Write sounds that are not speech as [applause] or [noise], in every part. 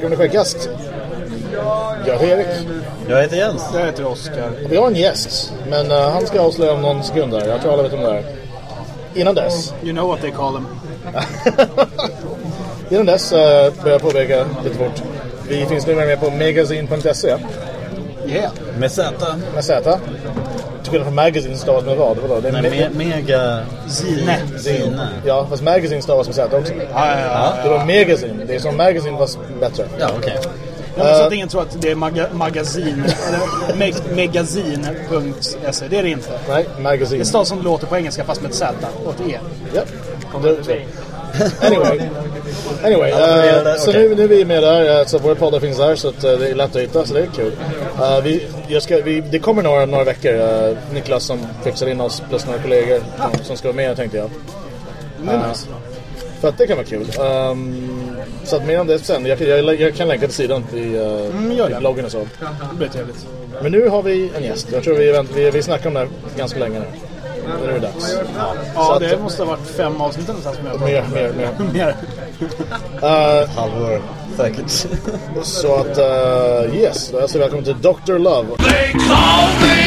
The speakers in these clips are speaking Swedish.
välkommen till Skäggkast. Jag heter Erik. Jag heter Jens. Jag heter Oskar. Vi har en gäst, men uh, han ska avslöja om någon sekund där. Jag tror alla vet om det är. Innan dess. You know what they call them. [laughs] Innan dess uh, börjar jag påpeka lite fort. Vi finns numera med på magazine.se Yeah. Med Z. med Z. Till skillnad från magazine stavas med vad? Vadå? Det är Men me- me mega... Zine. Zine. Ja, fast magazine stavas med Z också. Ja, ja, ja. Det var magazine. Det är som magazine fast bättre. Ja, okej. Jag hoppas att ingen tror att det är maga magasin. Eller meg magazine.se. Det är det inte. Nej, magazine. Det stavas som det låter på engelska fast med ett Z och ett E. Ja, det är så. Anyway, [laughs] anyway fungerade, eh, så okej. nu, nu är vi med där, eh, så våra poddar finns där så att, eh, det är lätt att hitta, så det är kul. Eh, vi, jag ska, vi, det kommer några, några veckor, eh, Niklas som fixar in oss plus några kollegor som, som ska vara med tänkte jag. Eh, för att det kan vara kul. Ehm, så att mer om det sen, jag, kan- jag, jag kan länka till sidan i, uh, gör i bloggen och så. Det blir trevligt. Men nu har vi en gäst, jag tror vi, vänt- vi, vi snackar om det här ganska länge nu. Nu är det dags. Ja, att- det måste ha varit fem avsnitt någonstans som jag Mer, mer, mer. [laughs] Mer. Eh, Halvår säkert. Så att, uh, yes, vi välkommen till Dr. Love. They call me,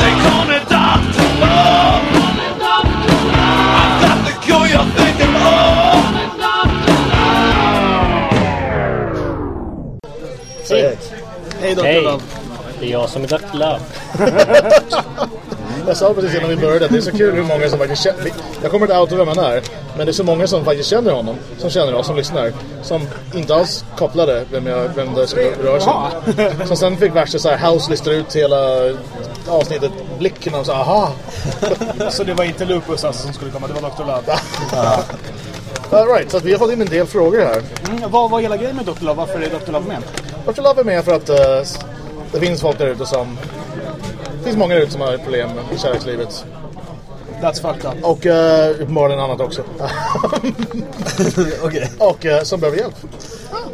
they call me Doctor Love. I've got the cure you're thinking Fint. Hej Dr. Hej. Love. Det är jag som är Dr. Love. [laughs] Jag sa precis innan vi började att det är så kul hur många som faktiskt känner... Jag kommer inte outa vem han är, men det är så många som faktiskt känner honom, som känner oss, som lyssnar, som inte alls kopplade vem, jag, vem det skulle röra sig om. [laughs] Som sen fick värsta så här house listar ut hela avsnittet, blicken och så aha. [laughs] Så det var inte Lupus alltså som skulle komma, det var Dr. Love. All right, så att vi har fått in en del frågor här. Mm, vad var hela grejen med Dr. Love? Varför är Dr. Love med? Dr. Love är med för att eh, det finns folk där ute som... Det finns många där ute som har problem med kärlekslivet. That's fucked up. Och uh, uppenbarligen annat också. [laughs] Okej. och eh, som behöver hjälp.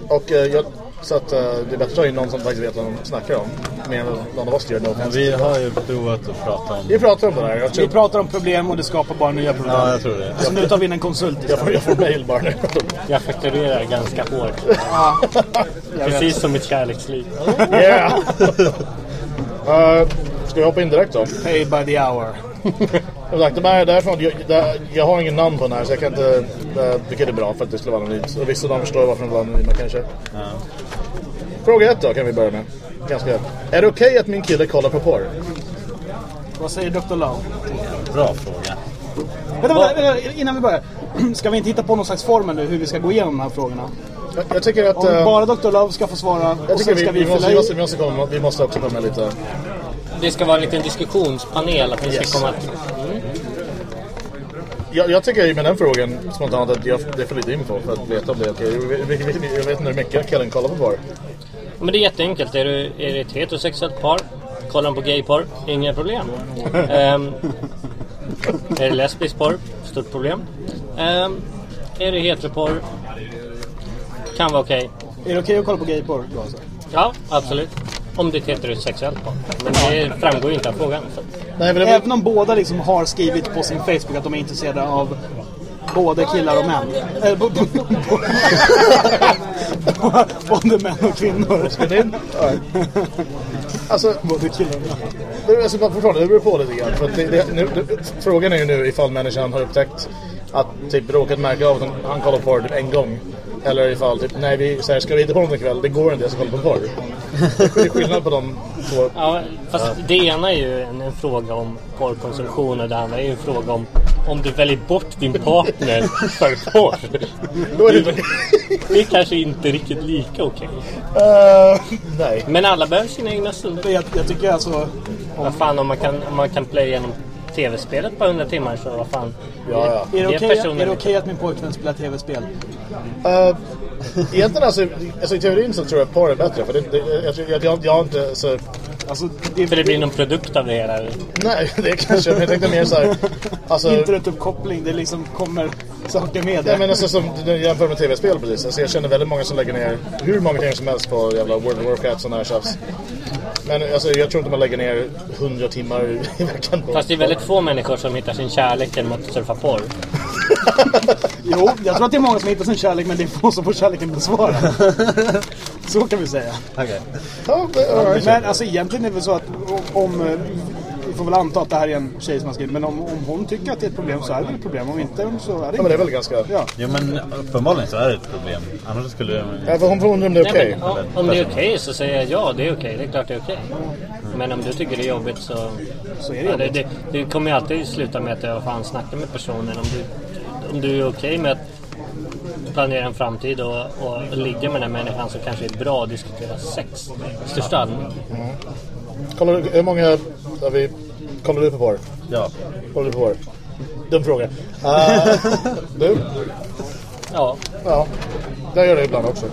Och eh, jag, så att det är bättre att ta in någon som faktiskt vet vad de snackar om. Mer än någon av oss gör. No vi har ju provat att prata om Vi pratar om det. Jag, Vi pratar om problem och det skapar bara nya problem. Ja, jag tror det. Så nu tar vi in en konsult jag, får, jag får mail bara nu. Jag fakturerar ganska hårt. Jag vet. Precis som mitt kärleksliv. yeah! uh, ska vi hoppa in direkt då? Pay by the hour. Sagt, de här därifrån, jag, där, jag har ingen namn på den här så jag kan inte... Uh, vilket är bra för att det skulle vara anonymt. Och vissa de förstår varför de var anonyma kanske. Fråga ett då kan vi börja med. Ganska. Är det okej att min kille kollar på porr? Vad säger Dr. Love? Bra fråga. Vänta, vänta, vänta, innan vi börjar. [clears throat] Ska vi inte hitta på någon slags formel nu hur vi ska gå igenom de här frågorna? Jag, jag tycker att... Om eh, bara Dr. Love ska få svara jag och tycker sen ska vi, vi, vi, måste, fylla vi, måste, vi, måste komma, vi måste också komma med lite... Det ska vara en liten diskussionspanel. Att ni Yes. ska komma till... Mm. Jag, jag tycker med den frågan spontant att jag, det är för lite info för att veta om det är okej. Jag, jag, vet inte hur mycket killen kollar på porr. Men det är jätteenkelt. Är du, är det ett heterosexuellt par? Kollar de på gayporr? Inga problem. [laughs] Ehm, är det lesbisk porr? Stort problem. Ehm, är det heteroporr? Kan vara okej. Är det okej att kolla på gayporr då alltså? Ja, absolut. Om det är ett heterosexuellt par. Men det framgår ju inte av frågan. Så. Även om båda liksom har skrivit på sin Facebook att de är intresserade av både killar och män. Bo, både män och kvinnor. det. Alltså, Både killar och män. det, alltså fortfarande, det beror på lite grann. För att det, det, nu, det, frågan är ju nu ifall människan har upptäckt att typ råkat märka av att han, kollar på typ en gång. Eller ifall typ, nej vi så här, ska vi hitta på något ikväll? Det går inte, jag ska kolla på porr. Det är skillnad på de två. [laughs] Ja, fast det ena är ju en, en fråga om porrkonsumtion och det andra är ju en fråga om om du väljer bort din partner [laughs] för porr. Då är det inte Det är kanske inte riktigt lika okej. Eh, nej. Men alla behöver sina egna stunder. Jag, jag tycker alltså... Vad fan om man kan, om man kan playa igenom tv-spelet på 100 timmar så vad fan. Ja, ja. Är det okej personen är det lite. okej att min pojkvän spelar tv-spel? Uh, egentligen alltså, alltså i teorin så tror jag porr är bättre. För det, det, jag, jag, jag, jag har inte så... Alltså, det, För det blir någon produkt av det hela. Nej, [laughs] det är kanske... Men jag tänkte mer så här... Alltså, internetuppkoppling, det liksom kommer saker med det. Nej men alltså som du jämför med tv-spel precis. Alltså, jag känner väldigt många som lägger ner hur många timmar som helst på jävla World of Warcraft och sådana här tjafs. Men alltså, jag tror inte man lägger ner 100 timmar i veckan på Fast det är väldigt få människor som hittar sin kärlek genom att surfa porr. [laughs] Jo, jag tror att det är många som hittar sin kärlek men det är få som får kärleken besvarad. [laughs] Så kan vi säga. Okej. Ja, men. Men alltså egentligen är det väl så att om... eh, Vi får väl anta att det här är en tjej som har skrivit. Men om, om hon tycker att det är ett problem så är det väl ett problem. Om inte så är det ja, men det är väl ganska... Ja. Jo men uppenbarligen så är det ett problem. Annars skulle jag... Ja, för hon får undra om det är okej. ja, om det är okej så säger jag ja, det är okej. Det är klart det är okej. Men om du tycker det är jobbigt så... Så är det ja, det, jobbigt. det, det kommer ju alltid sluta med att jag fan snackar med personen. Om du, om du är okej med att planera en framtid och, och ligga med den här människan så kanske det är bra att diskutera sex i största allmänhet. Kollar du, hur många... Har vi, kollar du på porr? Ja. Kollar du på porr? Dum fråga. Uh, [laughs] du? Ja, Ja. Jag gör det ibland också.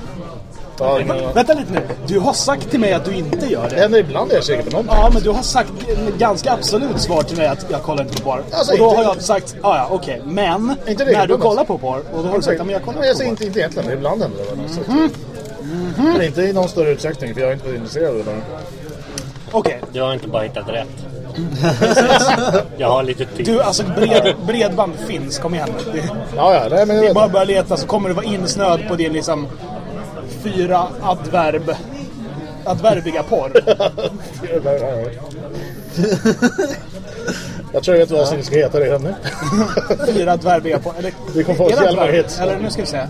Ja, kan- Vänta lite nu. Du har sagt till mig att du inte gör det det. händer ibland är jag säker på någonting. Ja, men du har sagt ganska absolut svar till mig att jag kollar inte på porr. Alltså, och då inte- har jag sagt, ja ja okej. Men, Inte när du kollar på porr, och då har du sagt, ja, men jag kollar Men jag på porr. inte, inte egentligen, men ibland händer det. väl, Så. att- Men inte i någon större utsträckning, för jag är inte intresserad av det. Okej. du har inte bara hittat rätt. [laughs] jag har lite tid. Du, alltså bred, bredband finns, kom igen. Det, Ja, ja, nej men det är bara att börja leta så kommer du vara insnöad på din liksom fyra adverb adverbiga porr. Jag tror jag vet vad avsnittet ska heta redan nu. Fyra adverbiga porr. Eller, Vi kommer få det oss jävla hits. Eller nu ska vi se.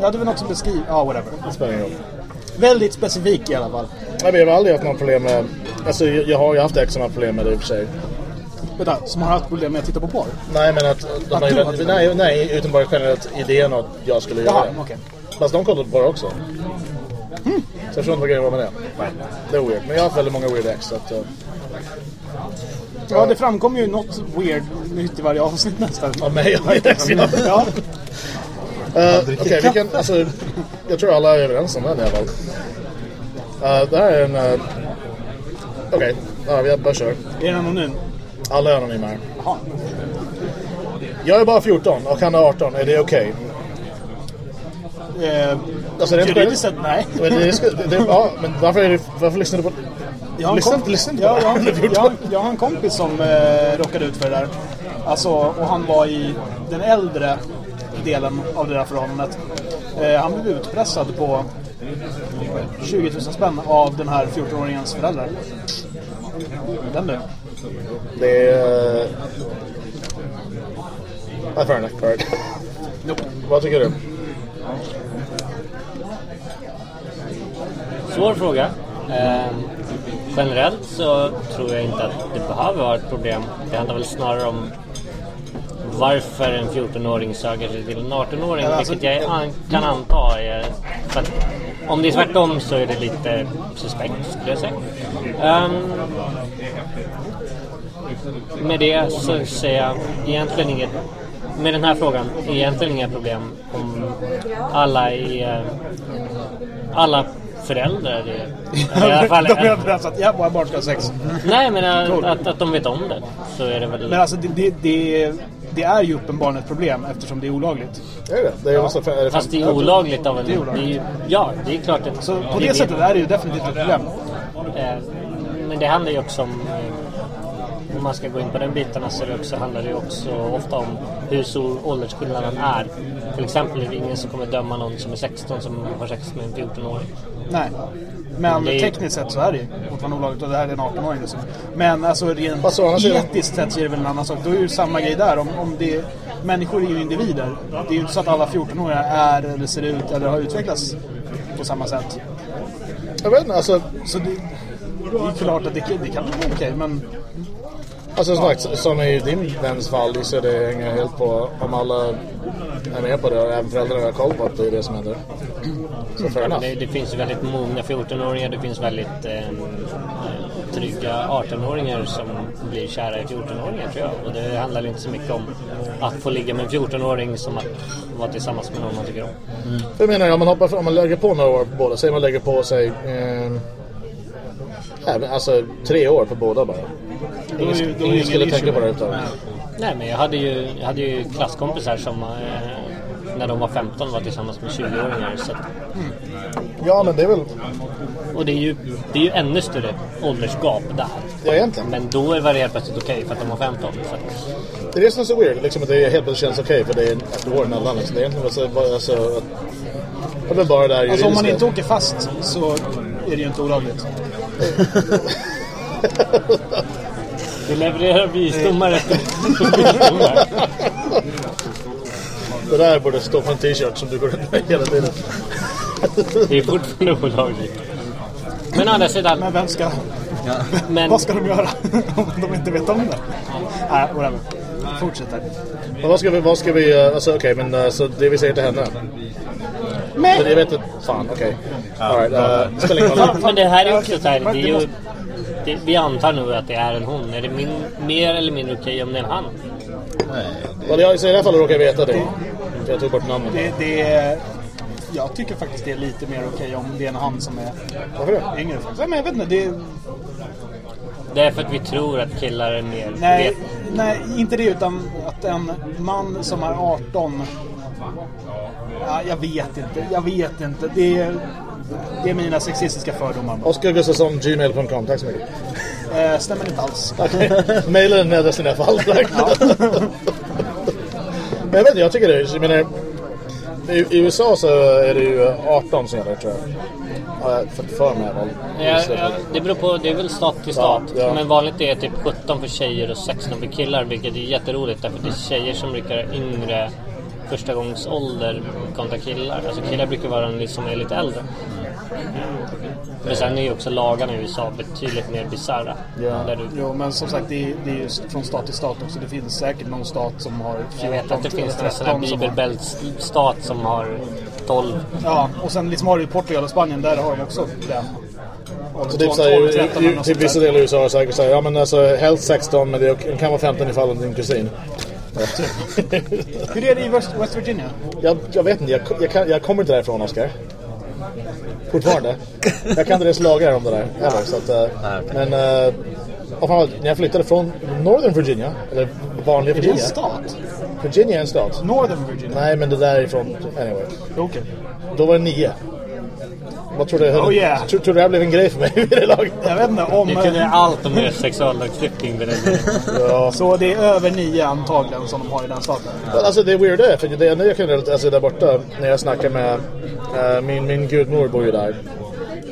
Ja, det var något som beskriver... Ja, whatever. Det spelar ingen roll. Väldigt specifik i alla fall. Nej, men jag har aldrig haft några problem med... Alltså jag jag har ju haft ex som har problem med det i och för sig. Vänta, som har haft problem med att titta på porr? Nej men att... De Att har ju, hade- nej, nej, utan bara generellt idén att jag skulle göra Jaha, det. okej. Fast de kollade på det också. Så jag förstår inte vad grejen var med det. Det är weird. Men jag har haft väldigt många weird ex. Så att, eh, Ja, det framkommer ju något weird nytt i varje avsnitt nästan. av mig har jag ex. Ja. [laughs] Ja, Uh, Okej, vi kan... Alltså, jag tror alla är överens om den i alla fall. Uh, det här är en... Uh, Okej, ja, vi bara kör. är den anonym? Alla är anonyma här. Jaha. Jag är bara 14 och han är 18. Är det okej? Eh, Alltså, rent juridiskt sett, nej. [laughs] Men, det, det, det, ja, men varför, är det, varför lyssnar du på... Jag har en, Lyssna- på ja, jag, har, Han är 14. jag, har, jag har en kompis som eh, råkade ut för det där. Alltså, och han var i den äldre delen av det där förhållandet. Eh, han blev utpressad på 20 000 spänn av den här 14-åringens föräldrar. Den du. Det är... Uh, I fair enough, correct. Vad tycker du? Svår fråga. Ehm, generellt så tror jag inte att det behöver vara ett problem. Det handlar väl snarare om varför en 14-åring söker sig till en 18-åring. Ja, alltså- vilket jag an- kan anta är... För att om det är tvärtom så är det lite suspekt skulle jag säga. Ehm, med det så säger jag egentligen inget... Med den här frågan, egentligen inga problem om alla är... eh, Alla föräldrar är... eller i alla fall, De är överens att ja, våra barn ska ha sex. nej men att, att, att de vet om det. Så är det väl... Men alltså det, det, det, det är ju uppenbarligen ett problem eftersom det är olagligt. Är det det? är ja. är det Fast det är olagligt av en... Det är olagligt. det är ju- ja, det är klart att... Så på det, sättet är det ju definitivt ett problem. Eh, Men det handlar ju också om... eh, Om man ska gå in på den bitarna så det också, handlar det ju också ofta om hur stor åldersskillnaden är. Till exempel är det ingen som kommer döma någon som är 16 som har sex med en 14-åring. Nej. Men Det tekniskt sett så är det ju fortfarande olagligt och det här är en 18-åring dessutom. Men alltså rent Fast å andra sidan- etiskt sett så är det väl en annan sak. Då är det ju samma grej där. Om, om det, människor är ju individer. Det är ju inte så att alla 14-åringar är eller ser ut eller har utvecklats på samma sätt. Jag vet inte, alltså... Så det, det är klart att det, det kan vara okej men Alltså som sagt, som i din väns fall så det hänger helt på om alla är med på det och även föräldrarna har koll på att det är det som händer. Så fair enough. Det, det finns ju väldigt mogna 14-åringar, det finns väldigt eh, trygga 18-åringar som blir kära i 14-åringar tror jag. Och det handlar inte så mycket om att få ligga med en 14-åring som att vara tillsammans med någon man tycker om. Jag menar, om man, hoppar, om man lägger på några år på båda, säg man lägger på sig... Eh, alltså tre år på båda bara. Då då ingen ingen skulle tänka på det det. överhuvudtaget. Nej men jag hade ju, jag hade ju klasskompisar som, eh, när de var 15 var tillsammans med 20-åringar. Så att, Ja, men det är väl... och det är, ju, det är ju ännu större åldersgap där. Ja, egentligen. Men då var det helt plötsligt okej för att de var 15. Så att, Det är det som är så weird, liksom att det helt plötsligt känns okej för det är ett år emellan. Liksom. Det är egentligen bara, bara alltså, att... Det är väl bara det där Alltså om man juridiska. inte åker fast så är det ju inte olagligt. [laughs] [laughs] du levererar visdomar efter visdomar. [laughs] Det där borde stå på en t-shirt som du går runt med hela tiden. Det är fortfarande olagligt. Men å andra sidan, Men vem ska... men, Vad ska de göra [laughs] om de inte vet om det? Nej, whatever. Fortsätt här. Men vad ska vi, vad ska vi, eh, alltså okej men eh, så det vi säger till henne. Men jag vet inte, fan okej. Alright, uh, spelar ingen roll. men det här är också så här, det är ju, det, vi antar nu att det är en hon. Är det min, mer eller mindre okej om det är en han? Nej, Well, jag, så I det här fallet råkar jag veta det. För jag tog bort namnet. Det, det är... Jag tycker faktiskt det är lite mer okej om det är en han som är Varför det? yngre. faktiskt. Ja, men jag vet inte, det är... Det är för att vi tror att killar är mer... Nej, vet- nej, inte det utan att en man som är 18... Ja, jag vet inte, jag vet inte. Det är, det är mina sexistiska fördomar. Oskar Gustafsson, gmail.com. Tack så mycket. Eh, stämmer inte alls. Mailen är den adressen i alla fall. tack. Men jag vet inte, jag tycker det. Jag menar, i, I USA så är det ju 18 som gäller tror jag. Har jag fått för mig. väl. Ja, ja, det beror på, det är väl stat till stat. Ja, ja. Men vanligt är typ 17 för tjejer och 16 för killar. Vilket är jätteroligt därför det är tjejer som brukar yngre första gångs ålder kontra killar. Alltså killar brukar vara en som är lite äldre. Men sen är ju också lagarna i USA betydligt mer bisarra. Ja. Där du, Jo, men som sagt, det är, det är ju från stat till stat också. Det finns säkert någon stat som har 14 jag vet att det finns en sån här 13 som har- bibelbältsstat som har 12. Ja, och sen liksom har du Portugal och Spanien, där har de också den. Så typ, såhär, typ vissa delar i USA är säkert såhär, ja men alltså helst 16 men det kan vara 15 ifall det är din kusin. Hur är det i West, West Virginia? Jag, jag vet inte, jag, jag, kan, jag kommer inte därifrån Oskar. Fortfarande. Jag kan inte ens lagar om det där heller. Så att, eh, Nej, okej. Men uh, när jag flyttade från Northern Virginia, eller vanliga Är det en Virginia. stat? Virginia är en stat. Northern Virginia? Nej men det där är ifrån, anyway. Okej. Då var det nio. Vad tror du? Oh, yeah. tror, tror du det här blev en grej för mig vid det laget? Jag vet inte om... Ni kunde allt om er sexuallagstiftning vid tiden. Ja. Så det är över nio antagligen som de har i den staten? Men Alltså det weirda är, för det enda jag kan relatera alltså där borta, när jag snackar med eh, min, min gudmor bor ju där.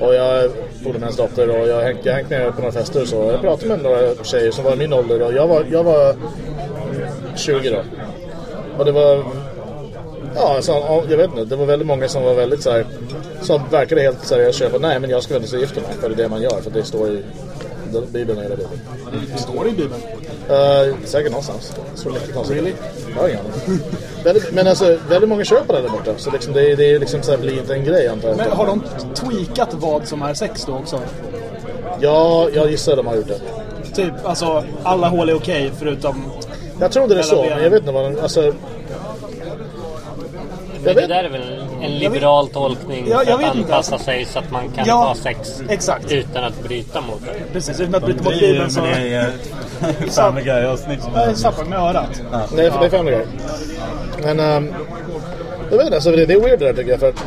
Och jag bodde med hennes dotter och jag har hängt, jag har hängt med på några fester och så. Jag pratade med några tjejer som var i min ålder och jag var, jag var 20 då. Och det var, ja alltså, ja, jag vet inte, det var väldigt många som var väldigt så här, som verkade helt seriöst köpa, nej men jag ska väl inte gifta mig för det är det man gör, för det står i Bibeln och hela Bibeln. Det står det i Bibeln. Uh, säkert någonstans. Så lite konstigt. Really? Har ingen väldigt, Men alltså, väldigt många köper det där borta. Så liksom, det, är- det är liksom så här, blir inte en grej antar. Men har de tweakat vad som är sex då också? Ja, jag gissar att de har gjort det. Typ, alltså alla hål är okej förutom... Jag tror inte det är så, men jag vet inte vad de... Alltså, Men vet- det där är väl en liberal tolkning Ja, jag för att vet inte. anpassa sig så att man kan Ja, ha sex exakt. utan att bryta mot det. Precis, utan att bryta mot Bibeln så... det ett Family Guy-avsnitt. zappar med örat. nej, för det är Family Guy. Men... Um, jag vet inte, alltså, det, det är weird det där tycker jag. För att,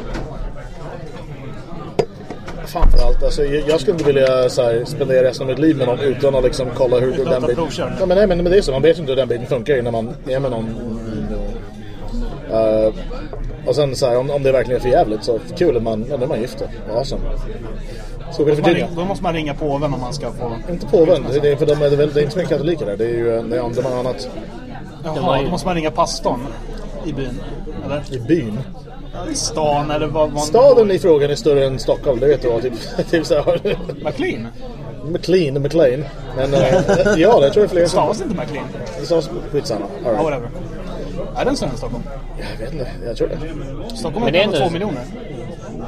fan för allt. Alltså, jag, skulle inte vilja så här, spendera resten av mitt liv med någon utan att liksom kolla hur den biten... Ja, men, nej, men, men det är så. Man vet inte hur den biten funkar innan man är med någon. Uh, och sen så här, om, om det verkligen är för jävligt så kul att man, ja, är man gift. då. Awesome. Så det för Man, Virginia. då måste man ringa påven om man ska få... Inte påven, det är, för de är, det är väl- det är inte så mycket katoliker där. Det är ju det är andra man annat Jaha, då måste man ringa pastorn i byn. Eller? i byn. I stan eller vad man... Staden i frågan är större än Stockholm, det vet du vad. Typ, [laughs] typ så här. McLean? McLean, McLean. Men äh, ja, det tror jag är fler. Stavas inte McLean? Det stavas skitsamma. All right. whatever. Är den större än Stockholm? Jag vet inte, jag tror det. Stockholm det är ändå- två miljoner.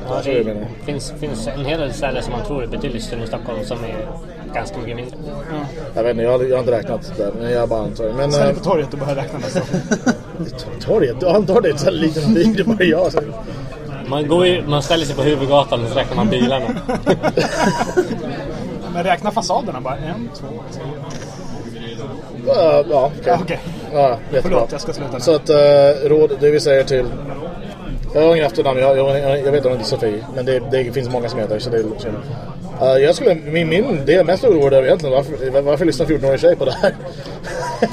Ja, tror jag det menar. finns, finns en hel del ställen som man tror är betydligt större än Stockholm som är ganska mycket mindre. Jag vet inte, jag har, jag har inte räknat där. Men jag bara antar. Men Ställ äh, på torget och börja räkna nästa. torget, du antar det är en liten by, det är bara jag. Så. Man, går ju, man ställer sig på huvudgatan och så räknar man bilarna. [laughs] Men räkna fasaderna bara. En, två, tre. Ja, ja okej. Ja, okej. Ja, jättebra. Förlåt, jag ska sluta nu. Så att eh, råd, det vi säger till... Jag har ingen efternamn, jag, jag, jag, jag vet heter Sofie. Men det, det finns många som heter så det är synd. Eh, jag skulle, min, min, det jag är mest oroad över egentligen, varför, varför lyssnar 14-årig tjej på det här?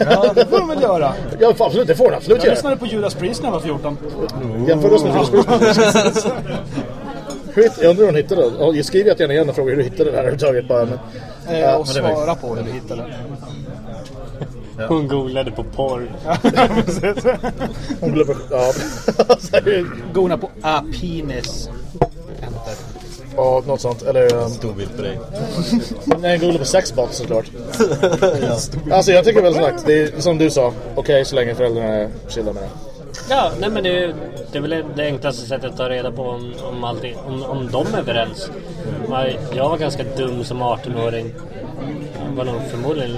Ja, det får de väl göra. [laughs] ja, absolut, det får hon absolut Jag göra. lyssnade på Judas Priest när jag var 14. Jämför oss med Judas Priest. [laughs] Jag undrar hur hon hittade det. Jag skriver gärna igen och frågar hur du hittade det här överhuvudtaget. Bara, men, Eh, och det var- svara på hur du hittade. Hon googlade på porr. hon glömmer... Ja. Så [laughs] här, Googla på a penis. Ja, något sånt. Eller... Um, Stor bild på dig. nej, googla på sexbot såklart. [laughs] Alltså jag tycker väl sagt, det är som du sa. Okej, så länge föräldrarna är chilla med det. Ja, nej men det, är- det är väl det enklaste sättet att ta reda på om, om, allting, om, om de är överens. Jag- Jag var ganska dum som 18-åring. Var nog förmodligen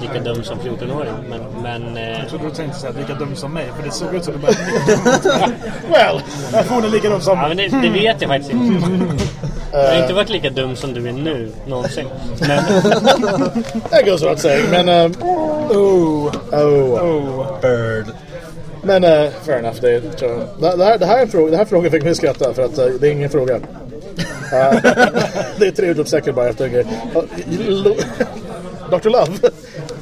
lika dum som 14-åring. Men, men eh, Jag trodde du tänkte säga lika dum som mig, för det såg ut som du började [laughs] Well! Jag får lika dum som... ja, men det, det vet jag faktiskt inte. Jag har inte varit lika dum som du är nu, någonsin. Men, That goes without saying, men... Um, Oh, oh. oh. Bird. Men uh, fair enough. Det, tror jag. det, det, här, det, här är en fråga, det här frågan fick mig att skratta för att uh, det är ingen fråga. [laughs] Det är tre utropstecken bara efter en grej. Dr. Love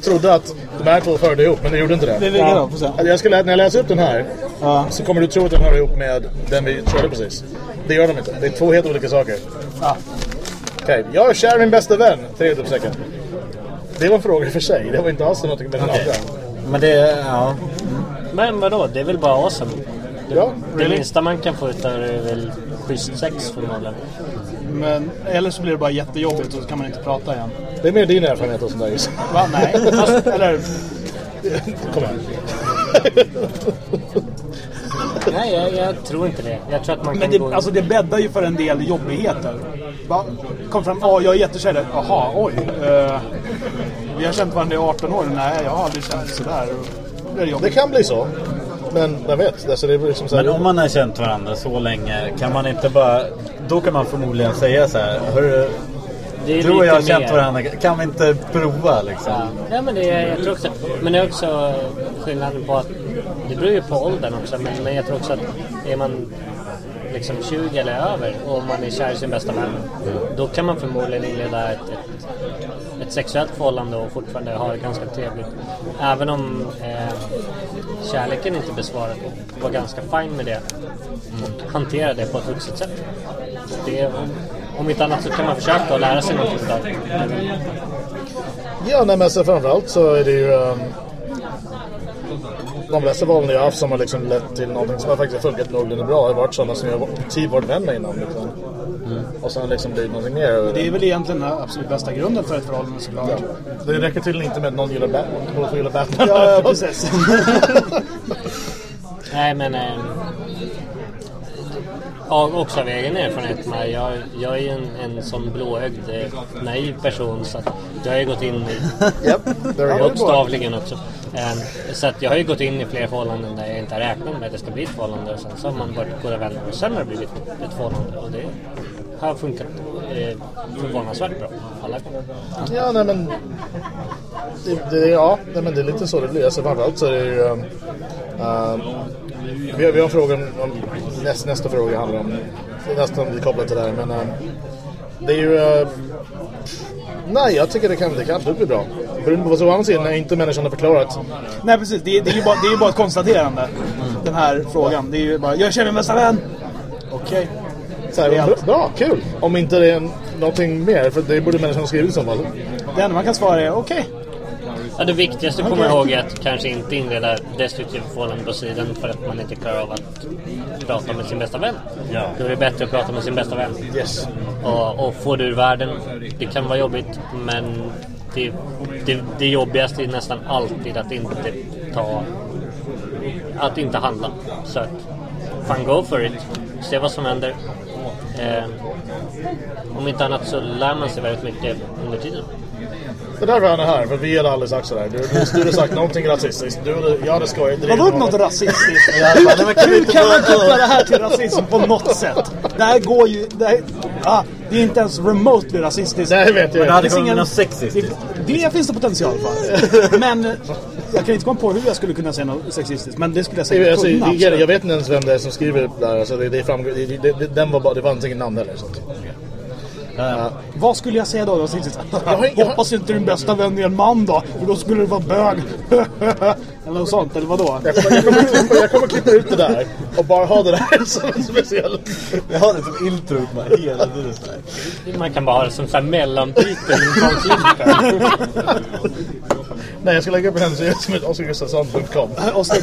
trodde att de här två hörde ihop, men det gjorde inte det. Det ligger se. Alltså, Jag ska, lä- när jag läser upp den här Ja. så kommer du tro att den hör ihop med den vi körde precis. Det gör de inte. Det är två helt olika saker. Ja. Okej, jag är kär i min bästa vän. Tre utropstecken. Det var en fråga för sig. Det var inte alls något med den andra. Men det, ja. men vadå, det är väl bara awesome. Ja, Det really? minsta man kan få ut det är väl schysst sex förmodligen. Men, eller så blir det bara jättejobbigt och så kan man inte prata igen. Det är mer din erfarenhet och sånt där just. Va? Nej. Fast, eller... Kom igen. Nej, jag, jag tror inte det. Jag tror att man Men kan gå... det, alltså det bäddar ju för en del jobbigheter. Va? Kom fram, ja jag är jättekär. Jaha, oj. Eh, vi har känt varandra i 18 år. Nej, jag har aldrig känt sådär. Det Det kan bli så. Men vem vet? Alltså, det är liksom så här, Men om man har känt varandra så länge, kan man inte bara... Då kan man förmodligen säga så här. Hörru, du och jag har känt mer. varandra. Kan vi inte prova liksom? Ja, ja men det är, jag tror också, men det är också skillnaden på att det beror ju på åldern också men, men jag tror också att är man liksom 20 eller över och man är kär i sin bästa vän då kan man förmodligen inleda ett, ett, ett sexuellt förhållande och fortfarande ha det ganska trevligt. Även om eh, kärleken inte besvarar och vara ganska fin med det och hantera det på ett vuxet sätt. Det om, inte annat så kan man försöka att lära sig någonting det. Ja, nej, men så framförallt så är det ju... Um, de flesta valen jag har haft som har liksom lett till någonting som har faktiskt funkat någorlunda bra har varit sådana som jag har tid varit vän med innan. Liksom. Och sen liksom blivit någonting mer. Det är väl egentligen den absolut bästa grunden för ett förhållande såklart. Det räcker till inte med att någon gillar Batman. Båda två gillar Batman. Ja, precis. [laughs] Nej men... Eh, ja, också av egen erfarenhet. Men jag, jag är ju en, en sån blåögd, eh, naiv person så att jag har ju gått in i... [laughs] Yep. Bokstavligen också. Eh, så att jag har ju gått in i flera förhållanden där jag inte har räknat med att det ska bli ett förhållande. Och sen så har man varit goda vänner och sen har det blivit ett förhållande. Och det har funkat eh, förvånansvärt bra. Alla gånger. Ja, nej men... Det, det, ja, nej, men det är lite så det blir. Alltså, framförallt så är det ju... Um, um, vi, har, vi har en fråga om... om näst, nästa fråga handlar om... Det är nästan lite kopplat till det här, men... Um, det är ju... Uh, nej, jag tycker det kan, det kan absolut bli bra. Beroende på vad som å andra sidan är inte människan har förklarat. Nej precis, det är, det, är ju bara, det är ju bara ett konstaterande. Den här frågan. Det är ju bara, jag känner min bästa vän. Okej. Så här, bra, bra, kul! Om inte det är någonting mer, för det borde människan ha skrivit så fall. Det enda man kan svara är okej. Ja, det viktigaste att komma ihåg är att kanske inte inleda destruktiva förhållanden på sidan för att man inte klarar av att prata med sin bästa vän. Ja. Då är det bättre att prata med sin bästa vän. Yes. Och, och få det ur världen. Det kan vara jobbigt men det, det, det jobbigaste är nästan alltid att inte ta... Att inte handla. Så att, fan go for it. Se vad som händer. Eh, om inte annat så lär man sig väldigt mycket under tiden. Det är därför han är här, för vi hade aldrig sagt sådär. Du, du, du hade sagt någonting rasistiskt. Du, hade- jag hade skojat. Vadå något rasistiskt? [laughs] Men kan Hur inte kan man koppla det här till rasism på något sätt? Det här går ju... Det, här, ah, det är inte ens remotely rasistiskt. Nej, vet jag. Men det hade ingen- något sexistiskt. Det, det finns det potential för. Men jag kan inte komma på hur jag skulle kunna säga något sexistiskt. Men det skulle jag säkert Alltså, kunna. det, jag vet inte ens vem det är som skriver där. Alltså, det, det, framgår, det, det, den var bara, det var inte ingen namn heller. Så. Ja. Vad skulle jag säga då? jag [laughs] Hoppas inte din bästa vän är en man då. För då skulle du vara bög. [laughs] eller något sånt. Eller vadå? Jag kommer, jag, kommer jag kommer klippa ut det där och bara ha det där [laughs] som en speciell... Jag har det som intro på mig hela tiden. Man kan bara ha det som så här mellanbyte. Nej, jag ska lägga upp en hemsida som heter oscargustafsson.com. Oskar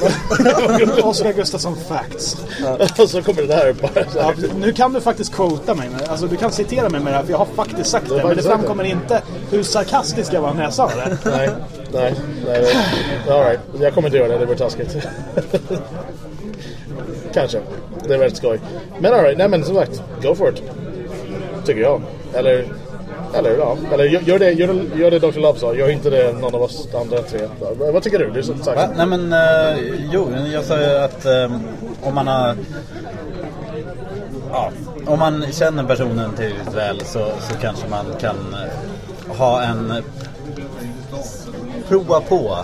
Oskar Gustafsson Facts. Och så kommer det där upp Ja, här. nu kan du faktiskt quota mig. Alltså, du kan citera mig med det här, för jag har faktiskt sagt det. Men det sagt framkommer inte hur sarkastisk jag var när jag sa det. Nej, nej, nej. det- All right. Jag kommer inte göra det, det vore taskigt. Kanske. Det är väldigt skoj. Men all right, nej men som sagt, go for it. Tycker jag. Eller, eller ja. Eller gör, det, gör, det, gör det Dr. Love sa. Gör inte det någon av oss andra tre. Vad- tycker du? Du så Va? sagt. Nej men, eh, jo, jag sa ju att eh, om man har... Ja, om man känner personen tillräckligt väl så, så kanske man kan eh, ha en eh, prova på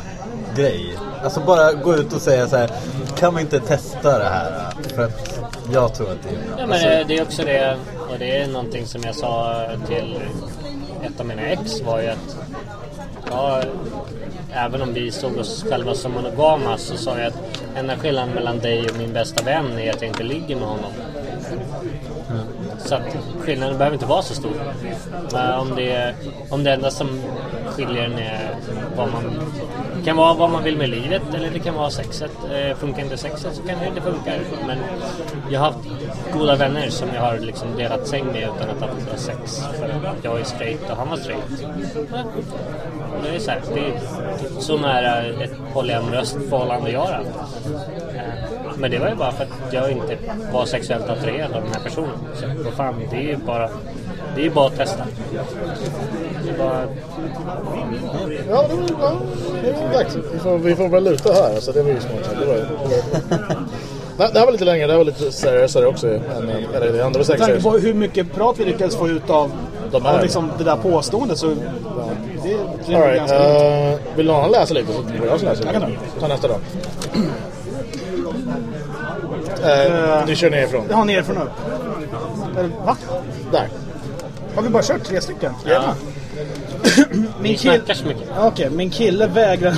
grej. Alltså bara gå ut och säga så här, kan vi inte testa det här? För att jag tror att det är bra. Ja, men eh, det är också det, och det är någonting som jag sa till ett av mina ex var ju att ja, även om vi såg oss själva som monogama så sa jag att enda skillnaden mellan dig och min bästa vän är att jag inte ligger med honom. Så att skillnaden behöver inte vara så stor. Men om det, om det enda som skiljer en är vad man kan vara vad man vill med livet eller det kan vara sexet. Eh, funkar inte sexet så kan det inte funka. Men jag har haft goda vänner som jag har liksom delat säng med utan att ha haft sex. För att jag är straight och han var straight. Men, Det är så, här, det är så nära ett polyamoröst förhållande jag har men det var ju bara för att jag inte var sexuellt attraherad av den här personen. Så vad fan, det är ju bara, det är ju bara att testa. Det är bara, Ja, det var ja, det dags. Vi får, vi får luta här. Alltså, det var ju smart. Det, var, ju- [laughs] det, det här var lite längre. Det här var lite seriösare också. Än, eller det andra var Med säkert tanke på hur mycket prat vi lyckades få ut av, De av liksom det där påståendet så... Det, det är All right, ganska... uh, vill någon annan läsa lite så får jag som läser. Jag kan Ta nästa då. Uh, du kör nerifrån. Har nerifrån upp. Eller, Va? Där. Har vi bara kört tre stycken? Ja. [clears throat] Min kille... Okej, min kille vägrar...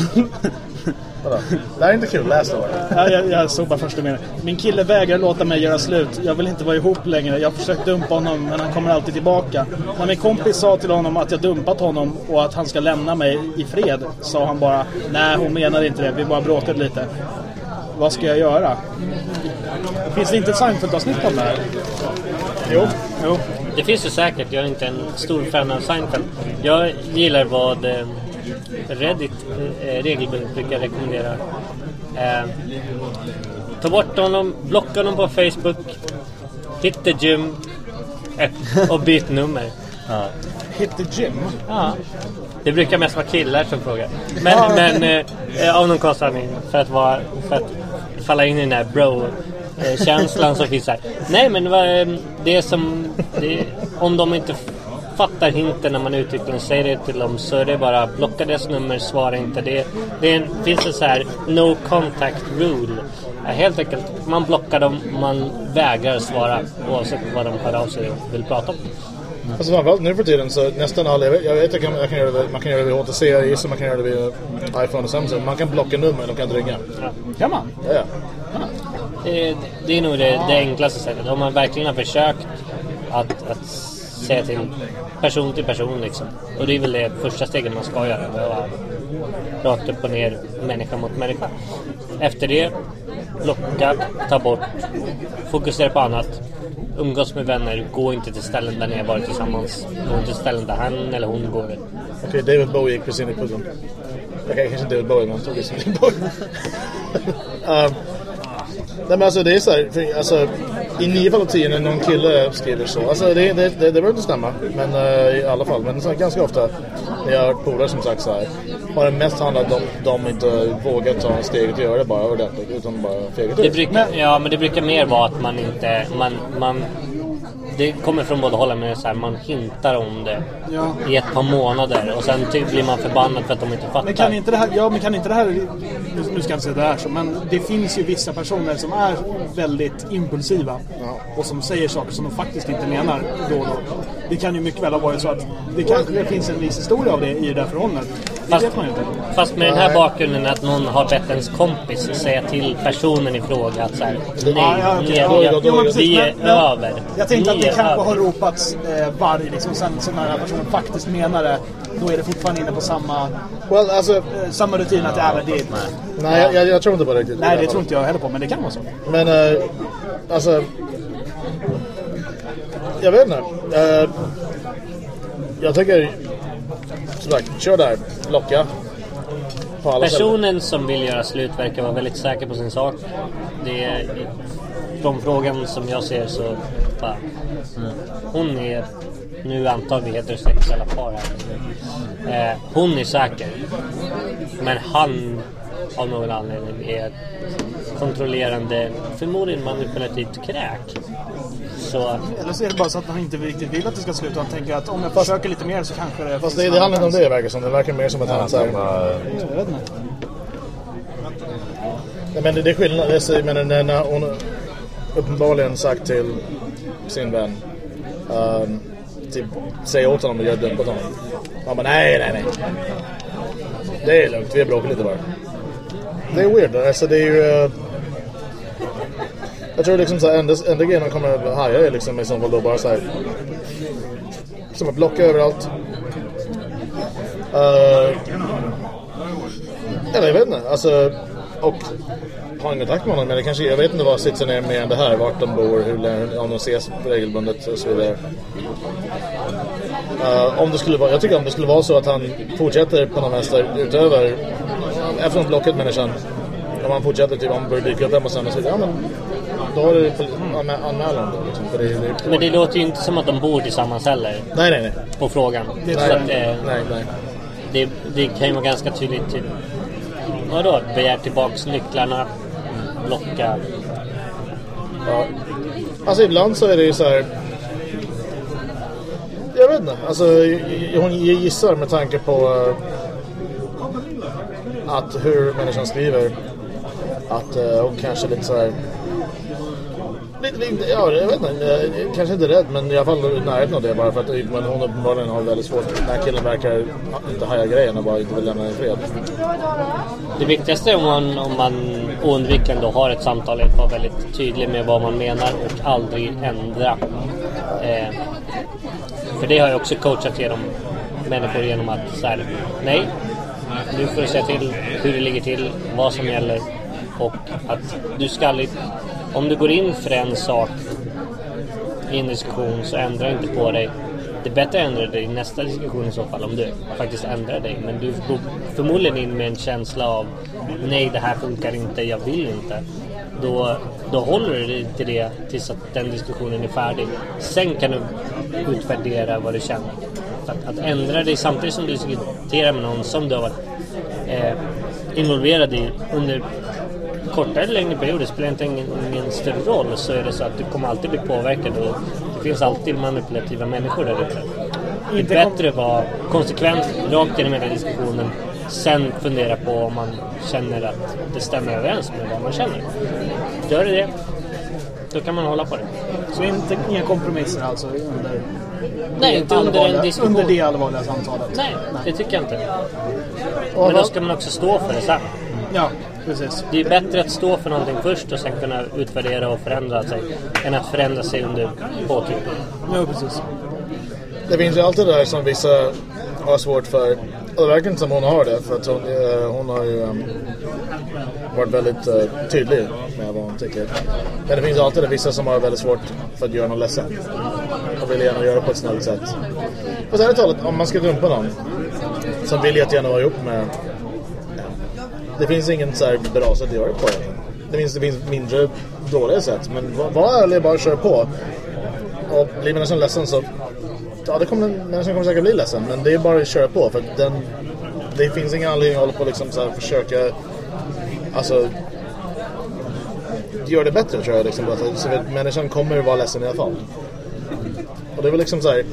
Vadå? Det här är inte kul. Läs då. ja, jag, jag såg bara första meningen. Min kille vägrar låta mig göra slut. Jag vill inte vara ihop längre. Jag har försökt dumpa honom men han kommer alltid tillbaka. När min kompis sa till honom att jag dumpat honom och att han ska lämna mig i fred sa han bara Nej, hon menar inte det. Vi bara bråkade lite. Vad ska jag göra? Finns det inte ett Seinfeld-avsnitt om det här? Jo. Jo. Det finns ju säkert. Jag är inte en stor fan av Seinfeld. Jag gillar vad eh, Reddit eh, regelbundet brukar rekommendera. Eh, ta bort honom, blocka honom på Facebook, hit the gym och byt nummer. Ja. Hit the gym. Ja. Det brukar mest vara killar som frågar. Men, men eh, eh, av någon konstig anledning. För att, vara, för att falla in i den här bro-känslan som finns här. Nej men vad, eh, det är som... Det, om de inte fattar hinten när man uttrycker och säger det till dem så är det bara blocka deras nummer, svara inte. Det, det en, finns en så här no contact rule. Helt enkelt, man blockar dem, man vägrar svara oavsett vad de hör av sig och vill prata om. Alltså framförallt nu för tiden så nästan alla, jag vet, jag vet jag kan, jag kan göra det, man kan göra det vid HTC, jag gissar man kan göra det vid iPhone och Samsung. Man kan blocka nummer, de kan inte ringa. Kan man? Ja, ja. Det, det är nog det, det enklaste sättet. Om man verkligen har försökt att, att säga till person till person liksom. Och det är väl det första steget man ska göra. Rakt upp och ner, människa mot människa. Efter det, blocka, ta bort, fokusera på annat. Umgås med vänner, gå inte till ställen där ni har varit tillsammans. Gå inte till ställen där han eller hon går. Okej, David Bowie gick precis in i pudeln. Okej, kanske inte David Bowie, men han tog precis in i Bowie. [laughs] um, nej men alltså det är så här, för, alltså, i nio fall av tio när någon kille skriver så, alltså det, det, det, det behöver inte stämma, men uh, i alla fall, men så här, ganska ofta jag har hört polare som sagt så här. Har det mest handlat om att de inte vågar ta steget och göra det bara ordentligt. Utan bara fegat Det ut. brukar, ja, men det brukar mer vara att man inte... Man, man, det kommer från båda hållen, men så här, man hintar om det Ja. i ett par månader och sen typ blir man förbannad för att de inte fattar. Men kan inte det här, ja men kan inte det här, nu nu ska jag inte säga det här så, men det finns ju vissa personer som är väldigt impulsiva och som säger saker som de faktiskt inte menar då och då. Det kan ju mycket väl ha varit så att det kanske det finns en viss historia av det i det där förhållandet. Fast-. Fast med den här bakgrunden att någon har bett ens kompis säga till personen i fråga att så här, nej, Ja, är, ja, Jo, men precis, vi är men- över. Jag tänkte att det är kanske över. har ropats eh, varg liksom, sen så när den här personen faktiskt menar det, då är det fortfarande inne på samma, Well, alltså, eh, samma rutin att ja, men det nej, jag, jag, jag tror inte på det riktigt. Nej, det tror inte jag heller på, men det kan vara så. Men eh, alltså... Jag vet inte. Eh, jag tycker... Som sagt, kör där. Locka. Personen som vill göra slut verkar vara väldigt säker på sin sak. Det är, från frågan som jag ser så bara, mm, hon är, nu antar vi heterosexuella par här. Eh, hon är säker. Men han av någon anledning är kontrollerande, förmodligen manipulativt kräk. Så Eller så är det bara så att han inte riktigt vill att det ska sluta. Han tänker att om jag försöker lite mer så kanske det... Fast det, det handlar inte om det verkar som. Det verkar mer som att han säger... Jag vet inte. Nej, men det, det är skillnad. Det är, så- jag menar, när, när hon uppenbarligen sagt till sin vän um, typ, säga åt honom att göra dumpat honom. Han bara nej, nej, nej. Det är lugnt, vi har bråkat lite bara. Det är weird. Alltså det är ju... eh, jag tror liksom så här, enda, enda grejen de kommer haja är liksom i så fall då bara så här. Som att blocka överallt. Uh, eller jag vet inte. Alltså, och ha en kontakt med honom. Men det kanske, jag vet inte vad sitsen är med det här. Vart de bor, hur om de ses regelbundet och så vidare. Uh, om det skulle vara, jag tycker om det skulle vara så att han fortsätter på någon vänster utöver efter att blocket människan. Om han fortsätter typ om han börjar dyka upp hemma sen och så vidare. Ja, men då är det anmä- anmälan då. Liksom, för det, det, Men det låter ju inte som att de bor tillsammans heller nej, nej, nej. på frågan. Det jag att, eh, nej, nej. det, det kan ju vara ganska tydligt. Typ, vadå? Begär tillbaks nycklarna, blocka. Ja. Alltså ibland så är det ju så här. Jag vet inte. Alltså hon gissar med tanke på eh, att hur människan skriver. Att eh, hon kanske lite så här. Lite, ja, jag vet inte. Kanske inte rädd, men i alla fall i närheten av det. Bara för att men hon uppenbarligen har väldigt svårt. Den här killen verkar inte haja grejen och bara inte vill lämna den i fred. Det viktigaste är om man, om man oundvikligen då har ett samtal är att vara väldigt tydlig med vad man menar och aldrig ändra. Eh, för det har jag också coachat genom människor genom att så här, nej, nu får du säga till hur det ligger till, vad som gäller och att du ska aldrig, om du går in för en sak i en diskussion så ändra inte på dig. Det är bättre att ändra dig i nästa diskussion i så fall om du faktiskt ändrar dig. Men du går förmodligen in med en känsla av nej det här funkar inte, jag vill inte. Då, då håller du dig till det tills att den diskussionen är färdig. Sen kan du utvärdera vad du känner. Att, att ändra dig samtidigt som du diskuterar med någon som du har varit eh, involverad i under kortare eller längre perioder spelar inte ingen, större roll så är det så att du kommer alltid bli påverkad och det finns alltid manipulativa människor där ute. Det är bättre att vara konsekvent rakt genom hela diskussionen sen fundera på om man känner att det stämmer överens med vad man känner. Gör det det, då kan man hålla på det. Så inte, inga kompromisser alltså under, Nej, inte under en diskussion. under det allvarliga samtalet? Nej, det tycker jag inte. Men då ska man också stå för det sen. Ja, precis. Det är bättre att stå för någonting först och sen kunna utvärdera och förändra sig än att förändra sig under påtryckning. Ja, precis. Det finns ju alltid det där som vissa har svårt för. Och det verkar inte som hon har det. För att hon, eh, hon har ju um, varit väldigt eh, tydlig med vad hon tycker. Men det finns alltid det vissa som har väldigt svårt för att göra någon ledsen. Och vill gärna göra det på ett snällt sätt. Och sen talat, om man ska dumpa någon som vill jättegärna vara ihop med. Det finns ingen så här bra sätt att göra det på. Det finns, det finns mindre dåliga sätt. Men var, var ärlig, bara kör på. Och blir man nästan ledsen så ja, det kommer, människan kommer säkert bli ledsen. Men det är bara att köra på. För den, det finns ingen anledning att hålla på och liksom så här försöka... Alltså... Göra det bättre tror jag. Liksom, så att människan kommer att vara ledsen i alla fall. Och det är väl liksom så här...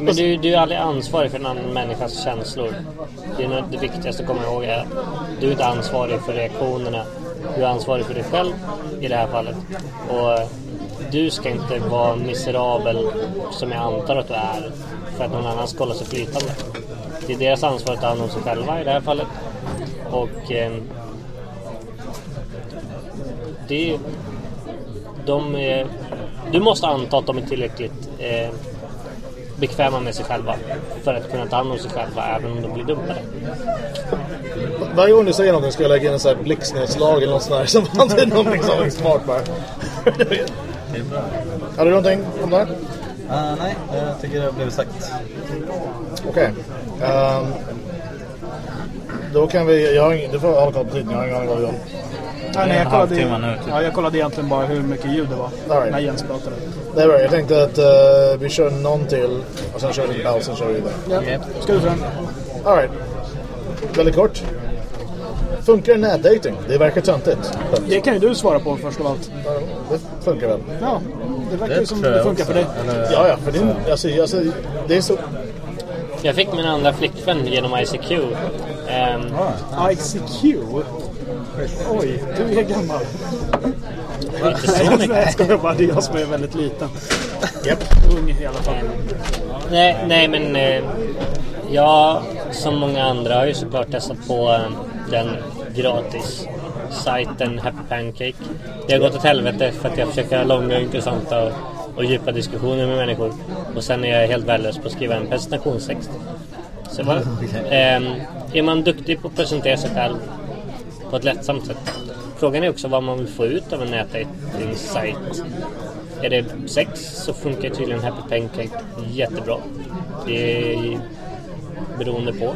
Men du, du är aldrig ansvarig för en annan människas känslor. Det är nog det viktigaste att komma ihåg. Är att du är inte ansvarig för reaktionerna. Du är ansvarig för dig själv i det här fallet. Och du ska inte vara miserabel som jag antar att du är för att någon annan ska hålla sig flytande. Det är deras ansvar att ta hand om sig själva i det här fallet. Och eh, det, de är, du måste anta att de är tillräckligt eh, bekväma med sig själva för att kunna ta hand om sig själva även om de blir dumpade. Varje gång du säger någonting ska jag lägga in en sån här blixtnedslag eller något sånt där. [laughs] Som är någonting som är smart bara. Det är bra. Har du någonting om det? här? Ah, nej, jag tycker det har blivit sagt. Okej. Ehm, då kan vi... Jag har ingen, du får hålla koll på tiden. Jag har ingen aning vad vi gör. Nej, nej, jag, kollade, nu, typ. ja, jag kollade egentligen bara hur mycket ljud det var right. när Jens pratade. Det bra. Jag tänkte att eh, vi kör någon till och sen kör vi en paus och sen kör vi vidare. Ja. Ska du den? All right. Väldigt kort. Funkar nätdating? Det verkar töntigt. Det kan ju du svara på först av allt. Det funkar väl? Ja, det verkar Det som det funkar också. för dig. Eller, Ja, ja. För din, alltså, alltså, det är så... Jag fick min andra flickvän genom ICQ. Ehm, ICQ? Oj, du är gammal. inte så Nej, jag skojar bara. Det är jag som är väldigt liten. Japp. Ung i alla fall. Nej, nej men eh, jag som många andra har ju såklart testat på eh, den gratis sajten Happy Pancake. Det har gått åt helvete för att jag försöker ha långa, intressanta och, och djupa diskussioner med människor. Och sen är jag helt värdelös på att skriva en presentationstext. Så, [laughs] ehm, är man duktig på att presentera sig själv på ett lättsamt sätt. Frågan är också vad man vill få ut av en nätdejtingssajt. Är det sex så funkar tydligen Happy Pancake jättebra. Det är beroende på.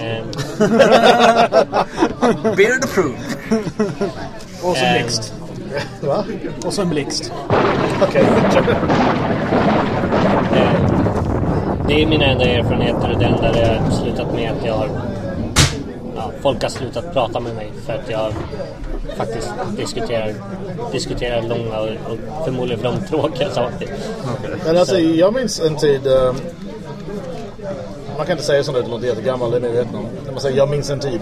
Ehm, Beard approved. Och så Ehm. blixt. Va? Och så en blixt. Okej. Eh, Det är mina enda erfarenheter och det enda det har slutat med att jag har... Folk har slutat prata med mig för att jag faktiskt diskuterar, diskuterar långa och, och förmodligen för de tråkiga saker. Men alltså, jag minns en tid... eh, man kan inte säga sånt där, det låter jättegammal, det är ni vet om. När man säger jag minns en tid.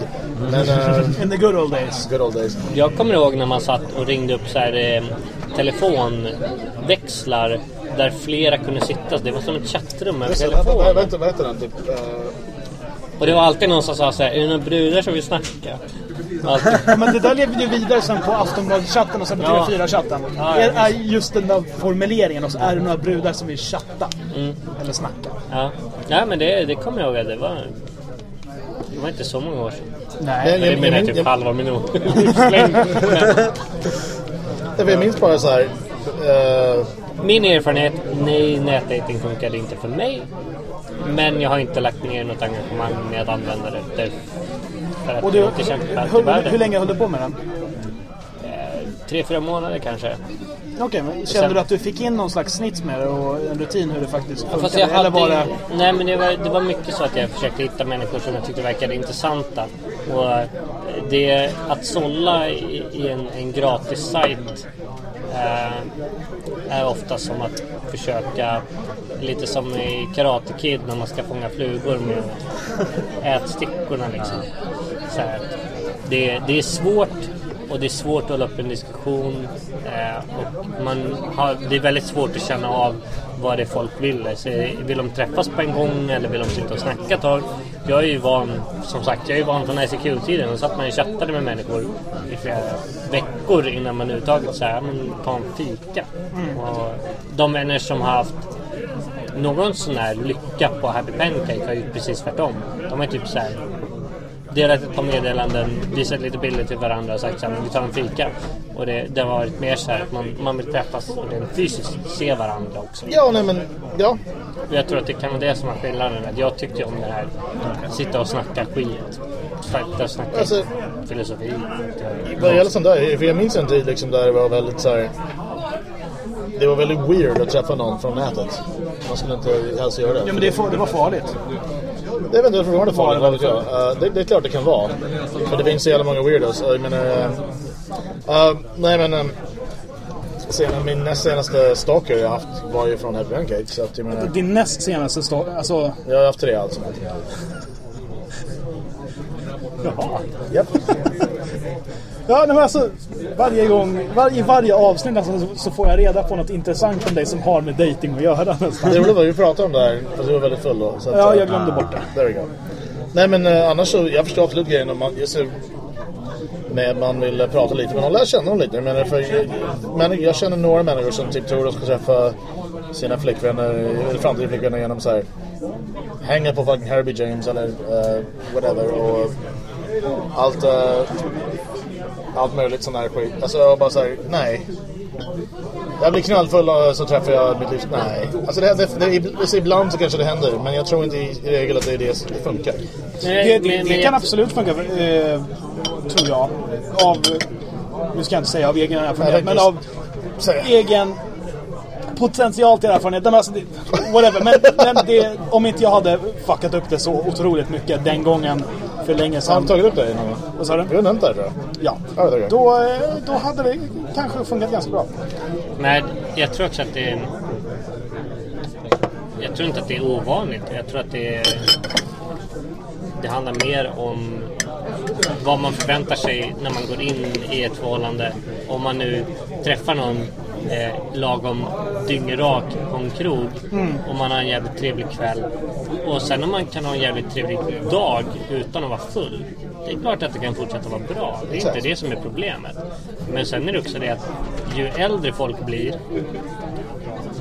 Men... eh, In the good old days. good old days. Jag kommer ihåg när man satt och ringde upp så här, eh, telefonväxlar där flera kunde sitta. Det var som ett chattrum över vad- telefon. vad heter den? Typ, eh, Och det var alltid någon som sa så här, är det några brudar som vill snacka? Ja, men det där levde ju vidare sen på Aftonbladet-chatten och sen på Ja. TV4-chatten. Ja, är, ja, är just den där formuleringen och så är det några brudar som vill chatta. Mm. Eller snacka. ja. ja, men det, det kommer jag ihåg. Det var, det var inte så många år sedan. Nej. Men det menar jag jag- typ halva min. [laughs] [laughs] Jag minns bara så här... eh, Min erfarenhet, nej, nätdating funkade inte för mig. Men jag har inte lagt ner något engagemang med att använda det. För att Och du, jag återkämpar hur, världen. hur länge höll du på med den? Tre, fyra månader kanske. Okej, men kände sen- du att du fick in någon slags snitt med det och en rutin hur det faktiskt Ja, funkade? Fast jag Eller var hade, det... Nej men det var, det var mycket så att jag försökte hitta människor som jag tyckte verkade intressanta. Och eh, det, att sålla i, i en, en gratis sajt eh, är ofta som att försöka, lite som i Karate Kid när man ska fånga flugor med [laughs] ätstickorna liksom. Så här. Det, det är svårt och det är svårt att hålla upp en diskussion. Eh, och man har, det är väldigt svårt att känna av vad det är folk vill. Så vill de träffas på en gång eller vill de sitta och snacka ett tag? Jag är ju van, som sagt, jag är ju van från ICQ-tiden. Då satt man och chattade med människor i flera veckor innan man överhuvudtaget sa men ta en fika. Och de vänner som har haft någon sån här lycka på Happy Pancake har gjort precis tvärtom. De är typ så här delat ett par meddelanden, visat lite bilder till varandra och sagt så här, men vi tar en fika. Och det, det har varit mer så här att man, man vill träffas och rent fysiskt se varandra också. ja, nej men... Ja. Och jag tror att det kan vara det som är skillnaden. Att jag tyckte om det här, sitta och snacka skit. Sitta och snacka Alltså- filosofi. Vad gäller sånt där, för jag minns en tid liksom där det var väldigt så här. det var väldigt weird att träffa någon från nätet. Man skulle inte alls göra det. Ja, men det, det var farligt. Det är väl inte fortfarande farligt, vet jag. Eh, det, det är klart det kan vara. För det finns så jävla många weirdos. Jag menar... eh, nej men... Um, sen, min näst senaste stalker jag haft var ju från Happy Pancake. Så att jag menar... Din näst senaste stad, alltså... Jag har haft tre alltså. Jaha. Japp. [laughs] Ja, nej, men alltså, varje gång, var, i varje avsnitt nästan, så, så får jag reda på något intressant om dig som har med dating att göra nästan. Det roliga var att vi pratade om det här, fast du var väldigt full då. Så att, Ja, eh, jag glömde bort det. There we go. Nej men eh, annars så, jag förstår absolut grejen om man, just med man vill eh, prata lite, men man lär känna dem lite. Jag, menar, för, men, jag känner några människor som typ tror de ska träffa sina flickvänner, eller framtida flickvänner genom så här hänga på fucking Herbie James eller eh, whatever och allt eh, allt möjligt sån här skit. Alltså jag bara såhär, nej. Jag blir knallfull och så träffar jag mitt livs... Nej. Alltså det, det, det, det, ibland så kanske det händer, men jag tror inte i, i regel att det är det som funkar. Det, det, det kan absolut funka, eh, tror jag. Av, nu ska jag inte säga av egen erfarenhet, men av egen potential till erfarenhet. Men alltså, whatever. Men, men det, om inte jag hade fuckat upp det så otroligt mycket den gången för länge Har sedan. du tagit upp det någon gång? Vad sa du? Vi har nämnt det här tror jag. Ja. Då, eh, då hade det kanske funkat ganska bra. Men jag tror också att det är... Jag tror inte att det är ovanligt. Jag tror att det är... Det handlar mer om vad man förväntar sig när man går in i ett förhållande. Om man nu träffar någon eh, lagom dyngrak på en krog och man har en jävligt trevlig kväll. Och sen om man kan ha en jävligt trevlig dag utan att vara full. Det är klart att det kan fortsätta vara bra. Det är Exakt. inte det som är problemet. Men sen är det också det att ju äldre folk blir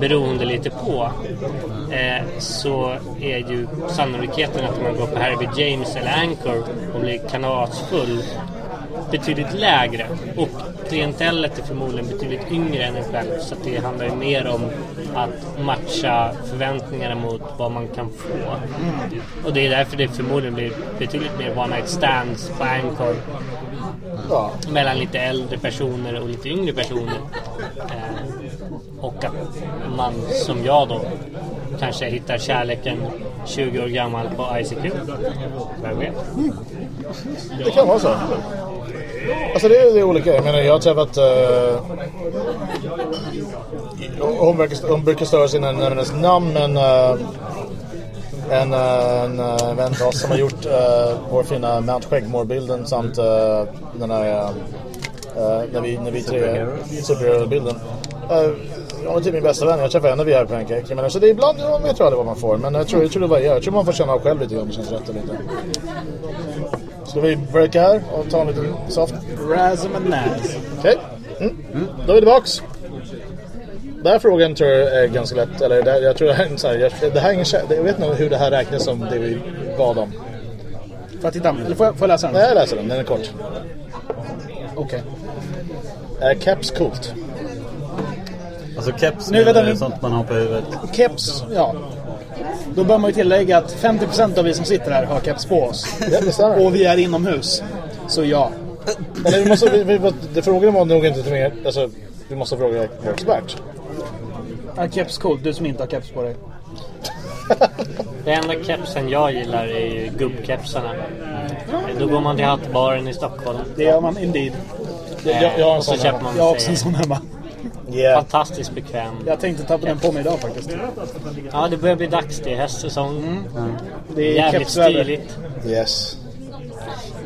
beroende lite på eh, så är ju sannolikheten att man går på Harvey James eller Anchor och blir kanasfull betydligt lägre. Och klientellet är förmodligen betydligt yngre än en själv så det handlar ju mer om att matcha förväntningarna mot vad man kan få. Och det är därför det förmodligen blir betydligt mer one night stands på Anchor Ja. mellan lite äldre personer och lite yngre personer. Eh, och att man som jag då kanske hittar kärleken 20 år gammal på ICQ. Vem vet? Det kan vara så. Alltså det är, det är olika. Jag menar jag har träffat... Uh, hon, brukar, hon brukar störa sig när hennes namn men... Uh, en, eh, en uh, vän till oss som har gjort uh, vår fina Mount Skäggmore-bilden samt uh, den här... Uh, när vi, när vi tre... Superhero-bilden. Uh, hon är typ min bästa vän. Jag träffar henne via Pancake. Jag menar, så det är ibland, ja, jag tror aldrig vad man får. Men jag tror, jag tror det varierar. Jag tror man får känna av själv lite om det känns rätt eller inte. Ska vi breaka här och ta en liten soft? Razm and Naz. Okej. Mm. Då är vi tillbaks. Den här frågan tror jag är ganska lätt. Eller det, jag tror det här är en så här, jag, det här är ingen, jag vet nog hur det här räknas som det vi bad om. Får jag titta? Eller får jag, får jag läsa den? Nej, jag läser den. Den är kort. Okej. Är caps coolt? Alltså keps Nu, vänta, är nu. sånt man har på huvudet. Keps, ja. Då bör man ju tillägga att 50% av vi som sitter här har keps på oss. Ja. Och vi är inomhus. Så ja. Eller vi måste, vi, vi, det frågan var nog inte till mer. Alltså, vi måste fråga vår expert. Är keps coolt? Du som inte har keps på dig. Det enda kepsen jag gillar är ju gubbkepsarna. Då går man till hattbaren i Stockholm. Det gör man indeed. Jag, jag, jag har en och så sån man Jag har också en sån hemma. Yeah. fantastiskt bekväm. Jag tänkte ta på den på mig idag faktiskt. Ja, det börjar bli dags. Det är höstsäsong. Det är Jävligt stiligt. Yes.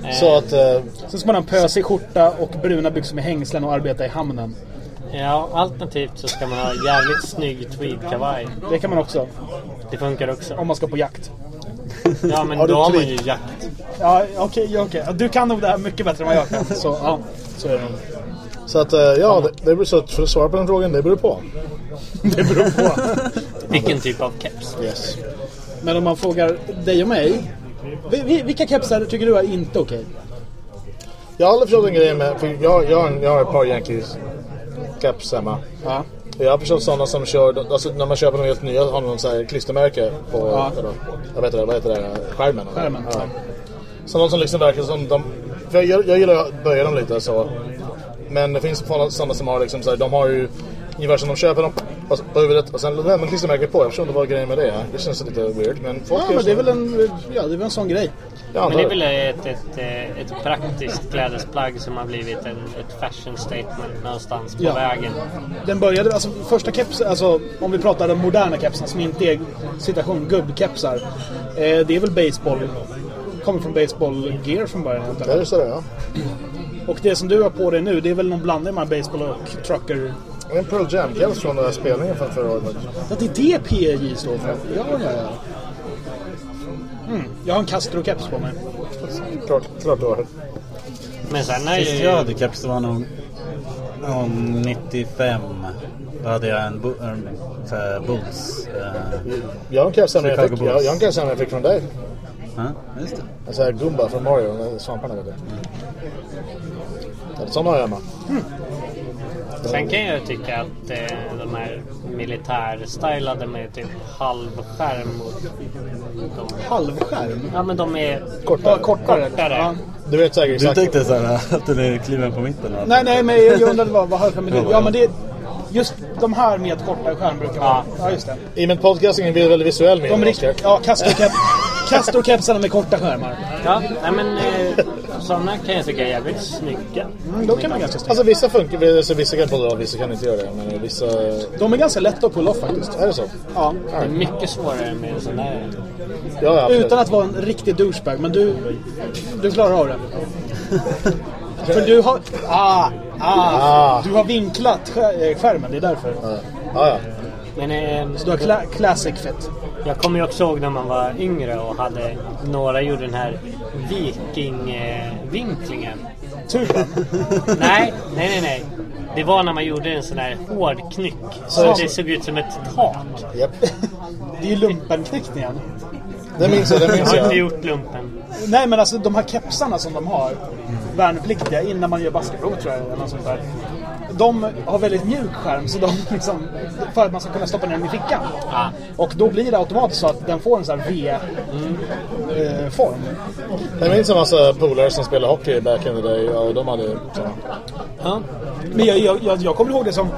Eh, Så att... eh, Sen ska man ha en pösig skjorta och bruna byxor med hängslen och arbeta i hamnen. Ja, alternativt så ska man ha jävligt snygg tweedkavaj. Det kan man också. Det funkar också. Om man ska på jakt. Ja, men Har du då har man ju jakt. Ja, okej, ja, okej. Du kan nog det här mycket bättre än vad jag kan. Så, ja. Så är det. Så att, eh, ja, det, det beror så att för att svara på den frågan, det beror på. [laughs] Det beror på. Vilken typ av keps? Yes. Men om man frågar dig och mig. vi- vi- Vilka kepsar tycker du är inte okej? Jag har aldrig förstått en grej med, för jag, jag, jag har ett par Yankees caps hemma. Ja. Jag har förstått sådana som kör, alltså när man köper de helt nya har de så här klistermärke på, Ja. eller, jag vet inte, vad heter det, skärmen? Skärmen, Ja. ja. Sådana som liksom verkar som de, för jag, jag gillar att böja dem lite så. Men det finns sådana som har liksom så här, de har ju Ungefär som de köper dem på huvudet och sen lämnar man klistermärket på. Jag förstår inte vad grejen med det är. Det känns lite weird. Men folk Ja, men det är så. väl en, ja, det är väl en sån grej. Jag Men det är det. väl ett, ett, eh, ett praktiskt klädesplagg som har blivit en, ett fashion statement någonstans på Ja. vägen. Den började, alltså första kepsen, alltså om vi pratar de moderna kepsarna som inte är citation gubbkepsar. Eh, det är väl baseball, kommer från baseball gear från början. Ja, egentligen. just det. Ja. Och det som du har på dig nu, det är väl någon blandning mellan baseball och trucker. Det är en Pearl Jam-keps från den här spelningen från förra året. Ja, det är det PRJ står för. Ja, ja, ja. Mm, jag har en Castro-keps på mig. Klart, klart du har. Men sen är Sist jag hade keps det var nog, nog 95. Då hade jag en, bu- en här Bulls. Eh, Jag har en keps jag jag, jag jag fick från dig. ja, just det. En sån här Gumba från Mario. Svamparna vet du. Ja, Sån har jag hemma. Sen kan jag tycka att eh, de här militärstylade med typ halvskärm och de, Halvskärm? Ja men de är Kortare. Ja, kortare. kortare. Ja. Du vet säkert Du exakt. tänkte så här [laughs] att den är kliven på mitten? va? Nej, nej, men jag undrade vad, vad halvskärm är. Ja, men det just de här med kortare skärm brukar vara. Ja, just det. I och med podcastingen blir det väldigt visuell med De riktiga, ja, Castro-kep- Castro-kepsarna med korta skärmar. Ja, nej men eh, sådana kan jag tycka är jävligt snygga. Mm, de kan vara ganska snygga. Alltså vissa funkar, alltså, vissa kan pulla av, vissa kan inte göra det. Men vissa... De är ganska lätta att pull off faktiskt. Är det så? Ja. Det är mycket svårare med en sån där. Ja, ja, absolut. Utan att vara en riktig douchebag, men du, du klarar av det. För du har... Ah, ah, Ah. Du har vinklat eh, skärmen, det är därför. Ja, ja. Men eh, Så du har cla- classic fit. jag kommer ju också ihåg när man var yngre och hade några gjorde den här vikingvinklingen. Tuben. nej, nej, nej, nej. Det var när man gjorde en sån här hård knyck. Så Så- det såg ut som ett tak. Japp. Det är ju lumpenknyckningen. Det minns jag, det Jag minns har inte jag. gjort lumpen. Nej men alltså de här kepsarna som de har, värnpliktiga, innan man gör basketprov tror jag. Eller något sånt där. De har väldigt mjuk skärm så de [laughs] liksom, för att man ska kunna stoppa ner den i fickan. Ja. Och då blir det automatiskt så att den får en sån här V-form. Jag minns en massa polare som spelade hockey back in the day och de hade såna. Ja. Men jag, jag, jag, jag kommer ihåg det som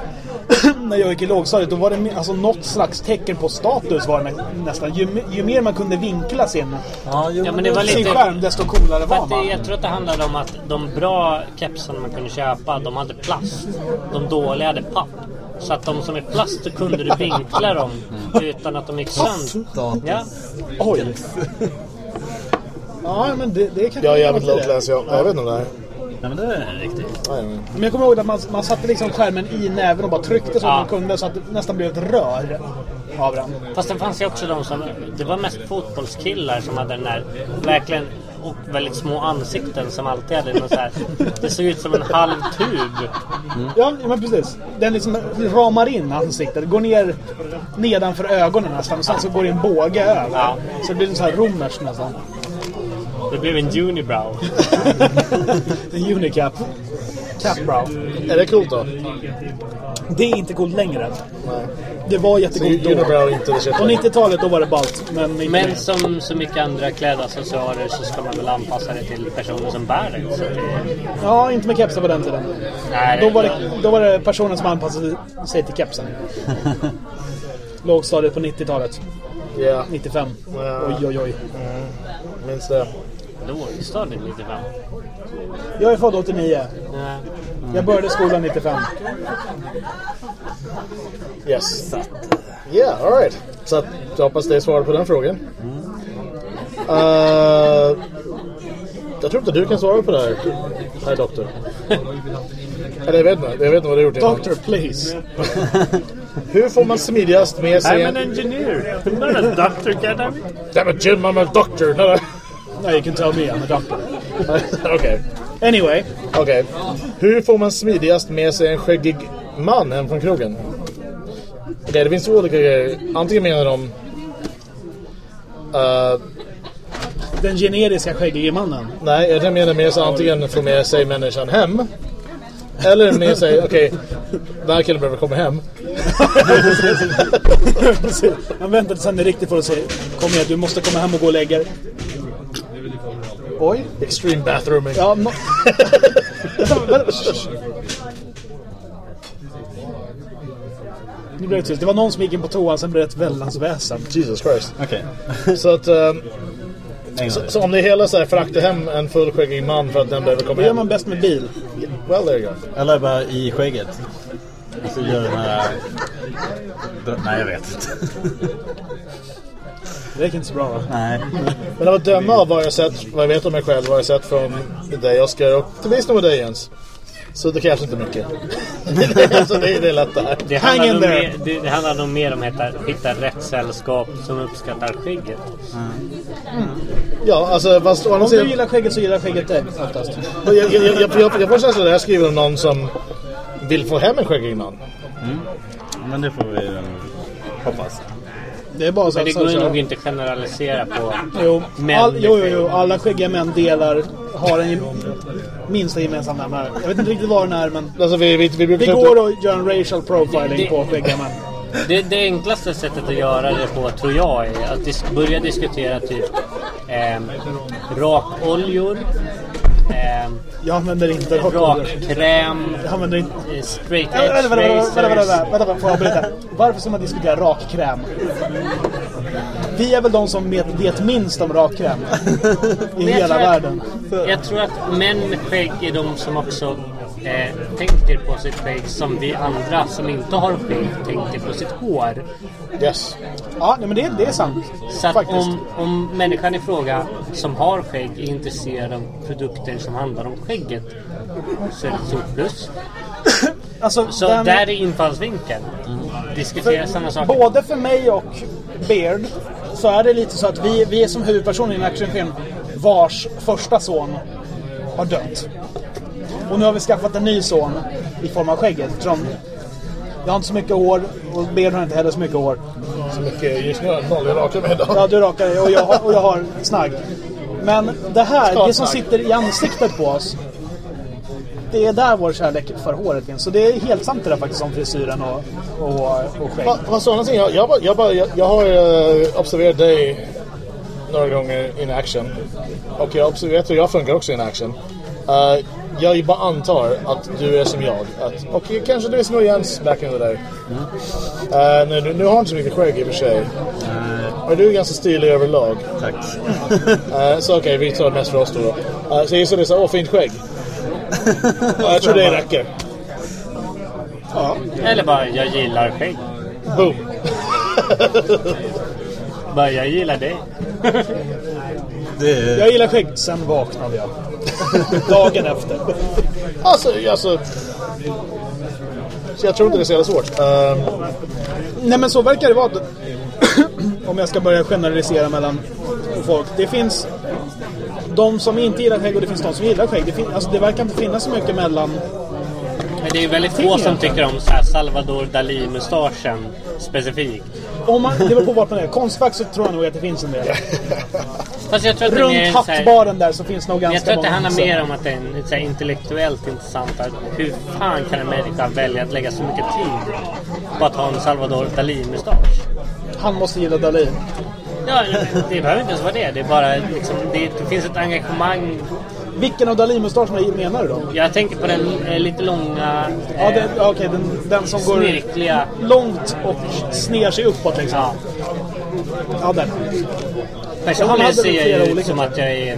[coughs] när jag gick i lågstadiet. Då var det alltså något slags tecken på status var det nä- nästan. Ju, ju mer man kunde vinkla sin, Ja, jo, Ja, men det var sin lite... skärm desto coolare var man. jag tror att det handlade om att de bra kepsarna man kunde köpa, de hade plast. De dåliga hade papp. Så att de som är plast, så kunde du vinkla dem utan att de gick sönder. Ja. Oj! Ja, men det, det kanske Jag är jävligt class, jag. Jag vet inte om det här. Nej, men det är riktigt. Men- jag kommer ihåg att man, man satte liksom skärmen i näven och bara tryckte så Ja. man kunde så att det nästan blev ett rör av den. Fast det fanns ju också de som... Det var mest fotbollskillar som hade den där verkligen... Och väldigt små ansikten som alltid hade så här... Det såg ut som en halv tub. Ja, men precis. Den liksom ramar in ansiktet. Går ner nedanför ögonen nästan och sen så går det en båge över. Ja. Så det blir sån här romersk nästan. Det blev en unibrow. [laughs] En unicap. Capbrow. Är det coolt då? Det är inte coolt längre. Det var jättecoolt då. Unibrow inte det. På 90-talet då var det ballt. Men, inte Men som så mycket andra klädaccessoarer så ska man väl anpassa det till personen som bär det. Så det Ja, inte med kepsar på den tiden. nej, Då var det, då var det personen som anpassade sig till kepsen. [laughs] Lågstadiet på 90-talet. Ja, 95. Ja. Oj, oj, oj. minns det. Lågstadiet 95. Jag är född 89. Nej. Jag började skolan 95. Yes. Yeah, alright. Så att, jag hoppas det är svar på den frågan. Uh, jag tror inte du kan svara på det här, herr doktor. Eller jag vet inte, jag vet inte vad du har gjort. Doctor, please. [laughs] Hur får man smidigast med sig I'm an engineer. I'm not a doctor, can I? Damn it Jim, I'm a doctor! No, no. You can tell me I'm a doctor. [laughs] Okej, Anyway. okej. Hur får man smidigast med sig en skäggig man hem från krogen? Okej, det finns två olika grejer. Antingen menar de... Uh, Den generiska skäggige mannen. nej, jag menar med sig antingen få med sig människan hem. Eller med sig, okej, den här killen behöver komma hem. [laughs] Precis. Man väntar tills han är riktigt för att säga Kom igen, du måste komma hem och gå och lägga dig. Oj. Extreme bathrooming. Ja, no... Nu blev det tyst. Det var någon som gick in på toan, sen blev det ett väldans väsen. Jesus Christ. Okej. Så att... gång så, så om det hela så här frakta hem en fullskäggig man för att den behöver komma Det gör hem. man bäst med bil. Well, there you go. Eller bara i skägget. Och så gör den här... Nej, jag vet inte. Det gick inte så bra va? Nej. Men att döma av vad jag sett, vad jag vet om mig själv, vad jag sett från dig Oskar och till viss del med dig Jens. Så det krävs inte mycket. [laughs] så det, är- det är lätt det här. Handlar, nog mer, det, det handlar nog mer om att hitta, rätt sällskap som uppskattar skägget. Ja, alltså fast å andra Om du sidan... gillar skägget så gillar skägget dig oftast. Jag, jag, jag, jag, jag, jag får känslan att det här skriver om någon som vill få hem en skäggig man. Men det får vi hoppas. Det är bara så Men det går så- ju nog inte generalisera på Jo, män all, jo, jo, jo, alla skäggiga män delar, har en gem- minsta gemensam nämnare. Jag vet inte riktigt vad den är, men Alltså vi, vi, vi det går att göra en racial profiling Det- på skäggiga män. Det, det enklaste sättet att göra det på tror jag är att dis- börja diskutera typ eh, rakoljor, eh, Jag använder inte rakkräm, Jag använder inte... straight edge vänta, vänta, vänta, vänta, vänta, vänta, får jag berätta? Varför ska man diskutera rakkräm? Vi är väl de som vet, vet minst om rakkräm i hela att- världen. Jag tror att män med skägg är de som också eh, tänker på sitt skägg som vi andra som inte har skägg tänker på sitt hår. Yes. Ja, nej, men det, det är sant. Så att Faktiskt. om, om människan i fråga som har skägg är intresserad av produkter som handlar om skägget så är det ett stort plus. [coughs] Alltså, Så den- där är infallsvinkeln. Diskutera samma saker. Både för mig och Beard så är det lite så att vi, vi är som huvudpersoner i en actionfilm vars första son har dött. Och nu har vi skaffat en ny son i form av skägget. Eftersom jag har inte så mycket hår och Beard har inte heller så mycket hår. Så mycket just nu har jag noll i raka med idag. Ja, du rakar dig och jag, har- och jag har snagg. Men det här, det som sitter i ansiktet på oss. Det är där vår kärlek för håret finns. Så det är helt sant det där faktiskt om frisyren och, och, och skägg. Å andra sidan, jag, jag, jag, jag, jag har eh, observerat dig några gånger in action. Och jag observerat hur jag funkar också in action. Eh, jag bara antar att du är som jag. Att, och kanske du är som Jens back in the day. Eh, nu, nu, nu har du inte så mycket skägg i och för sig. Men du är ganska stilig överlag. Tack. [laughs] Eh, så okej, vi tar det mest för oss då. Eh, så jag gissar det så åh fint skägg. Ja, [laughs] jag tror det räcker. Eller bara, jag gillar skägg. Boom. Bara, jag gillar dig. [laughs] Det. Jag gillar skägg, sen vaknade jag. Dagen efter. Alltså, alltså... Så jag tror inte det är så jävla svårt. Ehm, Nej men så verkar det vara. [clears throat] Om jag ska börja generalisera mellan folk. Det finns de som inte gillar skägg och det finns de som gillar skägg. Det, fin- alltså, det verkar inte finnas så mycket mellan... Men det är väldigt få som tycker om så här Salvador Dalí-mustaschen specifikt. Om man, det beror på vart man är. Konstfack så tror jag nog att det finns en del. Fast jag tror att Runt en hattbaren där så finns nog ganska Jag tror att det många handlar mer om att det är en, så här, intellektuellt intressant. Hur fan kan en människa välja att lägga så mycket tid på att ha en Salvador Dalí-mustasch? Han måste gilla Dalí. Ja, det behöver inte ens vara det. Det är bara liksom, det, det finns ett engagemang. Vilken av Dalí-mustascherna menar du då? Jag tänker på den eh, lite långa, eh, Ja, ja, okej, den, den som går snirkliga. långt och sner sig uppåt liksom. Ja. Ja, den. Personligen ser jag ju olika som att jag är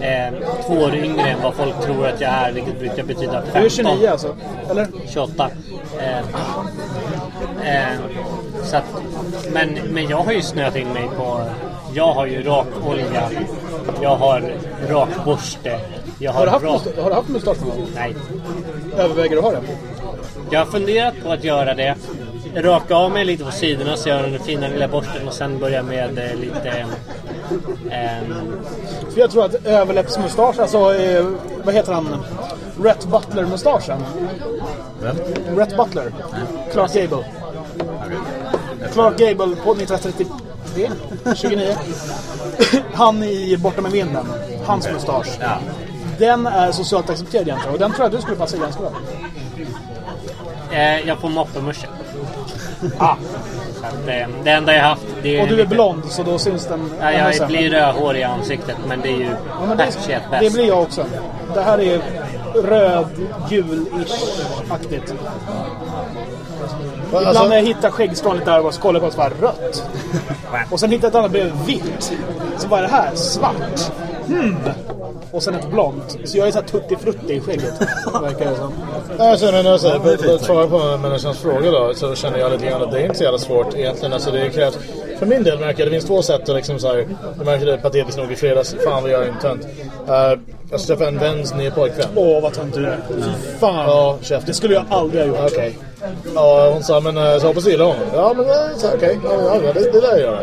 eh, två år yngre än vad folk tror att jag är, vilket brukar betyda 15. Du är 29 alltså? Eller? 28. Eh, eh, så att, men, men jag har ju snöat in mig på... Jag har ju rakolja. Jag har rakborste. Jag Har har, du haft, rak... har du haft mustasch någon gång? Nej. Överväger du att ha det? Jag har funderat på att göra det. Raka av mig lite på sidorna så jag har den fina lilla borsten och sen börja med eh, lite... ehm, För jag tror att överläppsmustasch, alltså eh, vad heter han? Rhett Butler-mustaschen. Vem? Rhett Butler. Clark Gable. Clark Gable på 1933, 29. Han i Borta med vinden. Hans mustasch. Ja. Den är socialt accepterad egentligen och den tror jag du skulle passa ganska bra. eh, jag får moppemusche. Ah. Så att, eh, det enda jag haft det är Och du är lite- blond så då syns den Ja, jag sämre. blir rödhårig i ansiktet men det är ju Ja, det, at det best. blir jag också. Det här är röd, gul-ish-aktigt. Ibland Alltså, när jag hittar skäggstrån lite där och så kollar jag på det så bara rött. Och sen hittar jag ett annat bredvid vitt. Så vad är det här? Svart. Hmm. Och sen ett blont. Så jag är såhär tutti-frutti i skägget. Verkar det som. alltså, alltså, för att svara på människans fråga då, så känner jag lite grann att det är inte så jävla svårt egentligen. Alltså, det krävs, för min del märker jag det finns två sätt att liksom så här, jag märker det patetiskt nog i fredags, fan vad jag är en tönt. Uh, jag träffade en väns nya pojkvän. Åh, vad tönt du är. Fy fan. Ja, käften. Det skulle jag aldrig ha gjort. Okej. Ja, hon sa, men eh, så hoppas du gillar honom. Ja, men eh, okej. Ja, ja, det, det där gör jag.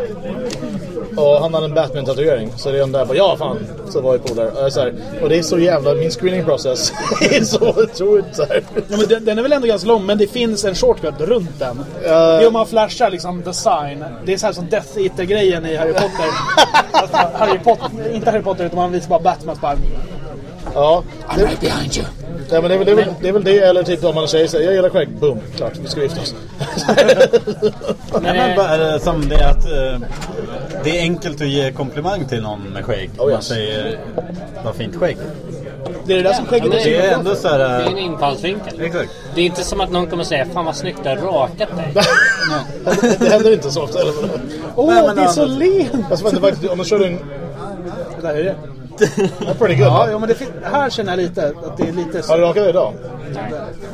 Och han hade en Batman-tatuering. Så redan där bara, ja fan. Så var polare. Jag är så här, och det är så jävla, min screening process [laughs] är så otroligt så här. Ja, men den, den är väl ändå ganska lång, men det finns en shortcut runt den. Det är om man flashar liksom design. Det är så här som Death Eater-grejen i Harry Potter. [laughs] alltså, Harry Potter. Inte Harry Potter, utan man visar bara Batman. Bara, Ja. Det, right behind you. ja, men det, är väl, det, är väl, det är väl det, eller typ om man säger så jag gillar skägg. Boom, klart. Vi ska gifta oss. [laughs] Men, Men eh, bara är det som det att eh, det är enkelt att ge komplimang till någon med skägg. Oh, Man yes. säger vad fint skägg. Det är det där som skägget Ja, Det är ändå så här... det är en eh, infallsvinkel. Exakt. Det är inte som att någon kommer säga Fan vad snyggt du har rakat dig. [laughs] det händer inte så ofta. Åh, Nej, men det är så lent! Alltså, om du kör en... Det där är det. That's pretty good. Ja, ja, men det här känner jag lite att det är lite Har du rakat dig idag?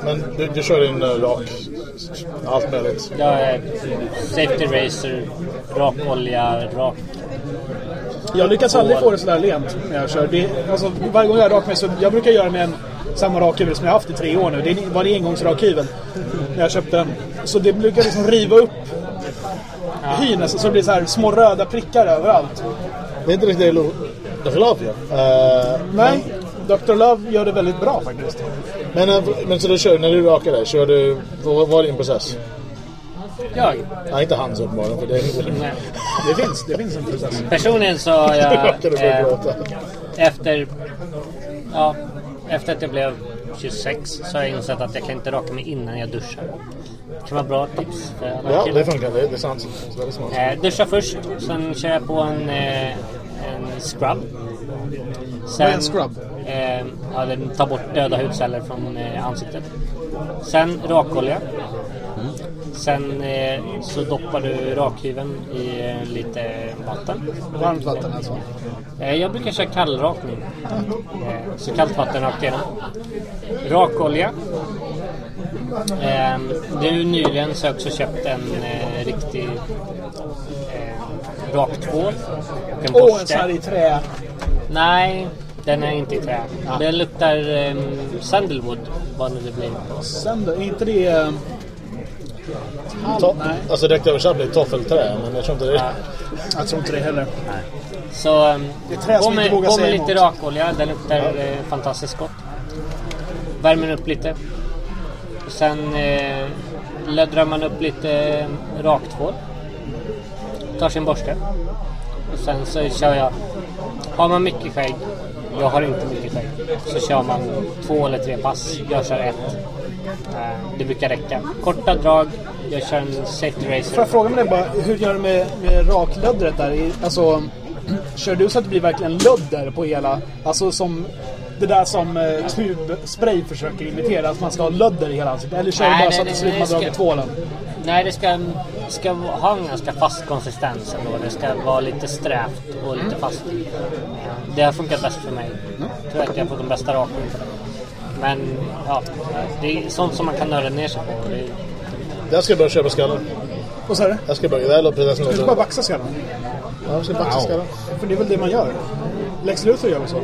Men du, du kör din uh, rak... Allt möjligt. Jag är safety racer, rak olja, rak... Jag lyckas aldrig få det sådär lent när jag kör. Det, alltså, varje gång jag rakar mig så... Jag brukar göra med en samma rakhyvel som jag har haft i tre år nu. Det var en engångsrakhyvel när jag köpte den. Så det brukar liksom riva upp hyn nästan, så det blir så här små röda prickar överallt. Det är inte riktigt det Dr. Love gör. Uh, Nej, Dr. Love gör det väldigt bra faktiskt. men, eh, men så du kör, när du rakar dig, kör du... Vad var din process? Jag? Nej, inte hans uppenbarligen, för det är. Nej. Det finns, det finns en process. Personligen så [laughs] har jag... Eh, gråta. efter... Ja, efter att jag blev 26 så har jag insett att jag kan inte raka mig innan jag duschar. Det kan vara bra tips för alla Ja, killar. det funkar. Det, det är sant. Det är smart. Eh, duscha först, sen kör jag på en, eh, en scrub. Sen, Vad är en scrub? Eh, ja, den tar bort döda hudceller från eh, ansiktet. Sen rakolja. Sen eh, så doppar du rakhyveln i eh, lite vatten. Varmt vatten alltså. Eh, jag brukar köra kallrakning. Eh, så kallt vatten rakt igenom. Rakolja. Eh, nu nyligen så har jag också köpt en eh, riktig Och en Åh, en borste. sån här i trä. Nej, den är inte i trä. Den luktar eh, sandalwood, vad nu det blir. Är inte det... eh, To- nej. alltså direkt översatt blir toffelträ, men jag tror inte det Ja. Jag tror inte det heller. Så um, Det på med, på med lite rakolja, den luktar eh, fantastiskt gott. Värmer upp lite. Sen eh, löddrar man upp lite raktvål. Tar sin borste. Och sen så kör jag. Har man mycket skägg, jag har inte mycket skägg, så kör man två eller tre pass. Jag kör ett. Eh, det brukar räcka. Korta drag, jag kör en safety Får jag racer. fråga mig bara, hur gör du med, med raklöddret där? Alltså, [clears throat] kör du så att det blir verkligen lödder på hela? Alltså som det där som eh, tubspray försöker imitera, att man ska ha lödder i hela ansiktet? Eller kör du bara nej, så att det ser ut som man drar ska- med tvålen? Nej, det ska, ska ha en ganska fast konsistens ändå. Det ska vara lite strävt och lite fast. Ja, Det har funkat bäst för mig. Jag tror att jag har fått den bästa rakningen på det. Men ja, det är sånt som man kan nörda ner sig på. Det är, Jag ska börja köpa skallar. Vad sa du? Jag ska börja. Det här låter precis som Du ska bara något... vaxa skallen. Ja, jag ska baxa skallar. För det är väl det man gör? Lex Luthor gör väl så?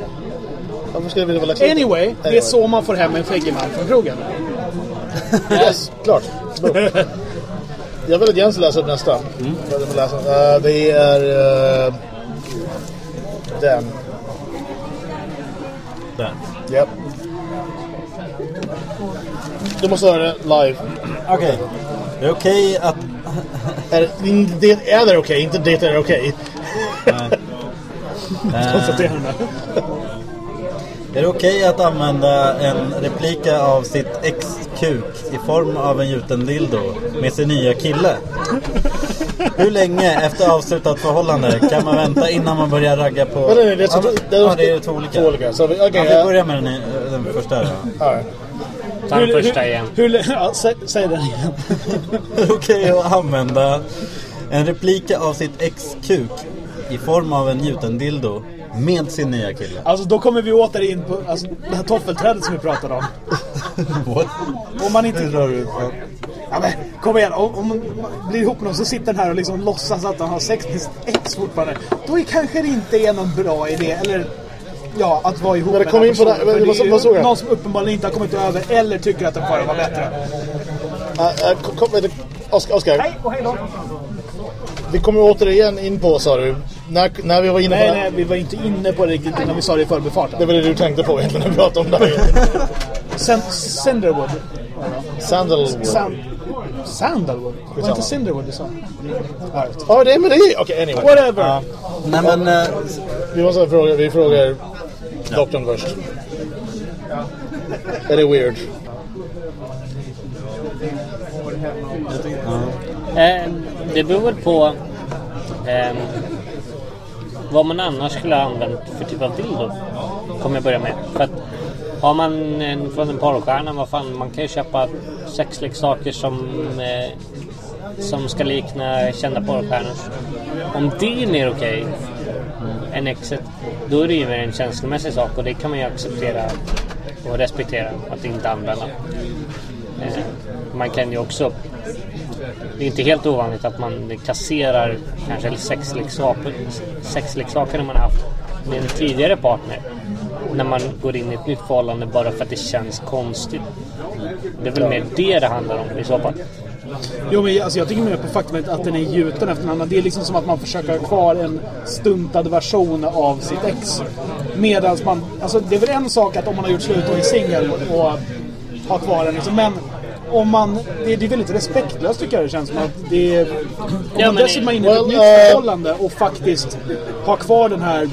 Varför skulle jag vilja vara läxa Anyway, det är så man får hem en skäggig man från krogen. Yes, klart. [laughs] Jag vill att Jens läser upp nästa. Mm. Eh, det är... Uh, den. Där. Japp. Du måste höra det live. Okej. Det är okej att... Är, det är det okej, inte det är okej. Nej. [laughs] Eh, Konstaterande. Är det okej att använda en replika av sitt ex-kuk i form av en gjuten dildo med sin nya kille? Hur länge efter avslutat förhållande kan man vänta innan man börjar ragga på... Men det, det, är så- det, ja, det är två olika. Två olika. Så vi, okej, Ja, vi ja, börjar med den, den första då. ja. Ta den första igen. Hur, ja, sä, säg den igen. Är [laughs] det okej att använda en replika av sitt ex-kuk i form av en gjuten dildo med sin nya kille? Alltså då kommer vi åter in på alltså, det här toffelträdet som vi pratade om. [laughs] What? Om man inte... Du ut det? Ja, men, kom igen, om, om man blir ihop med någon så sitter den här och liksom låtsas att han har sex med sitt ex fortfarande. Då är kanske det inte är någon bra idé. Eller ja, att vara ihop Men det kom den in på det- För vad- är ju vad såg jag? Någon som uppenbarligen inte har kommit över eller tycker att den förra var bättre. Äh, äh, kom. Oskar, Oskar, Hej och hej då! vi kommer återigen in på, sa du, när, när vi var inne på Nej, det. nej, vi var inte inne på det riktigt innan vi sa det i förbifarten. Det var det du tänkte på egentligen när vi pratade om det här. Sen, Cinderwood. Sandalwood. Sand, Sandalwood? Var inte Cinderwood du sa? Ja, det. Är med det. Okej, anyway. Whatever! Nej men, eh, Vi måste fråga, vi frågar doktorn först. Är det weird? Eh, det beror väl på eh, vad man annars skulle ha använt för typ av dildo. Kommer jag börja med. För att har man en från en porrstjärna, vad fan, man kan ju köpa sexleksaker som, eh, som ska likna kända porrstjärnors. Om det är mer okej än exet, då är det ju mer en känslomässig sak och det kan man ju acceptera och respektera att inte använda. Eh, man kan ju också det är inte helt ovanligt att man kasserar kanske sexleksaker, sexleksaker man har haft med en tidigare partner. När man går in i ett nytt förhållande bara för att det känns konstigt. Det är väl mer det det handlar om i så fall. Jo, men alltså, jag tycker mer på faktumet att den är gjuten efter en annan. Det är liksom som att man försöker ha kvar en stuntad version av sitt ex. Medans man... Alltså, det är väl en sak att om man har gjort slut och är singel och har kvar den liksom. Men om man... Det, det är väldigt respektlöst tycker jag det känns som. Att det är, om man dessutom är inne i ett nytt eh, förhållande och faktiskt har kvar den här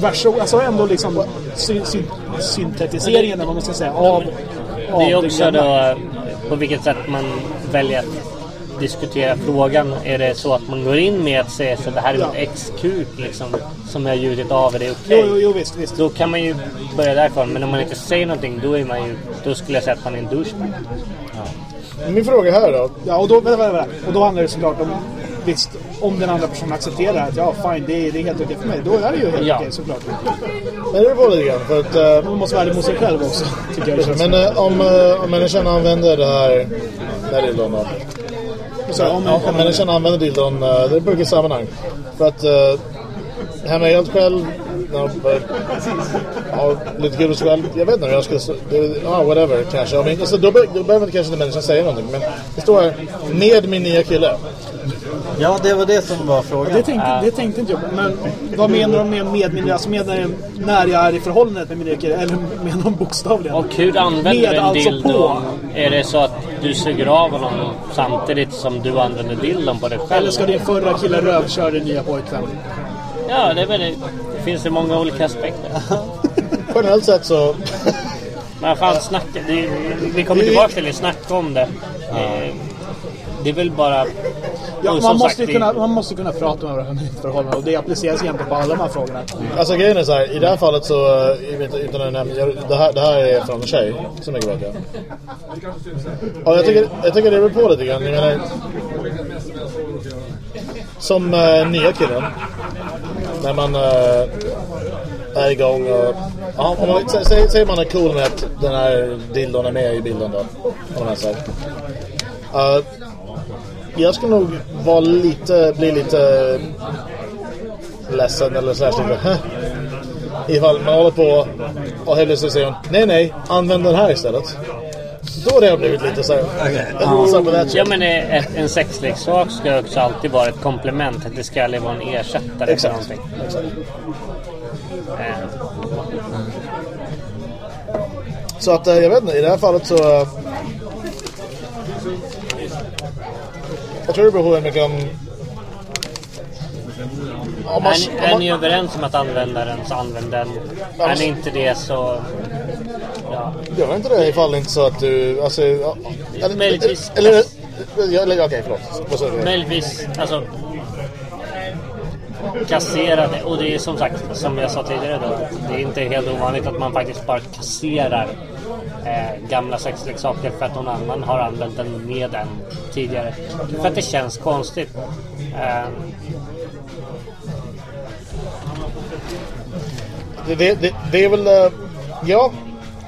version, alltså ändå liksom sy, sy, syntetiseringen, eller vad man ska säga, av, av Det är också gamla. då eh, på vilket sätt man väljer att diskutera frågan. Är det så att man går in med att säga så det här är Ja. ex-kuk liksom, som jag ljudit av, är det okej? jo, jo, visst, visst. Då kan man ju börja därifrån. Men om man inte säger någonting då är man ju, då skulle jag säga att man är en douchebag. Min fråga här då. Ja, och då, vänta, vänta, vänta. Och då handlar det såklart om, visst, om den andra personen accepterar att ja, fine, det är, det är helt okej för mig. Då är det ju helt Ja. okej såklart. Men det är på lite grann. För att, eh, Man måste vara ärlig mot sig själv också, tycker jag det känns. men eh, om, eh, om människan använder det här... Det här dildon så, om, Ja, om människan använder dildon, eh, det är på sammanhang. För att uh, hemma helt själv, när man börjar lite kul hos sig själv. Jag vet inte om jag skulle... Ja, ah, whatever kanske. I mean, alltså, då, be- då behöver inte kanske inte människan säga någonting. Men det står här, med min nya kille ja det var det som var frågan. det, tänkte, det tänkte inte jag på. Men vad menar de med med min Alltså menar de när jag är i förhållandet med min kille? Eller menar de bokstavligen? Och hur använder Med du en alltså dildo? på. Är det så att du suger av honom samtidigt som du använder dildon på dig själv? Eller ska din förra kille rövköra din nya pojkvän? Ja, det, är väl, det finns det många olika aspekter. [laughs] Generellt sett så... Men fan, snacka. Det, vi kommer tillbaka till det. Snacka om det. Eh, Det är väl bara... Ja, man, som måste sagt, kunna, man måste kunna prata med varandra i ett förhållande och det appliceras egentligen på alla de här frågorna. Alltså grejen är så här, i det här fallet så, eh, vet, utan att nämna, det här, det här är från en tjej, mycket vet jag. Ja, jag tycker, jag tycker det beror på lite grann. Jag menar, som uh, nya killen, när man eh, är igång och... Ja, om man, sä, sä, säger man är cool med att den här dildon är med i bilden då. Om man säger. Uh, jag skulle nog vara lite, bli lite ledsen eller så här? Ifall man håller på och helt plötsligt säger hon Nej nej, använd den här istället Då har det blivit lite så här shit. Ja men eh, ett, en sexleksak ska också alltid vara ett komplement. Det ska aldrig vara en ersättare för Exakt. någonting. Exakt. Eh, Så att eh, jag vet inte, i det här fallet så Jag tror det beror hur mycket om man, är, om är man, ni överens om att använda den så använd den. Ja, Är ni inte det så... Ja. Gör inte det ifall inte så att du... Alltså, ja, eller, Möjligtvis. Eller... ja, eller Okej, förlåt. Möjligtvis, alltså... Kasserade. Och det är som sagt, som jag sa tidigare då. Det är inte helt ovanligt att man faktiskt bara kasserar eh, gamla sexleksaker för att någon annan har använt den med den tidigare. För att det känns konstigt. Eh, Det, det, det, det är väl... eh, Ja.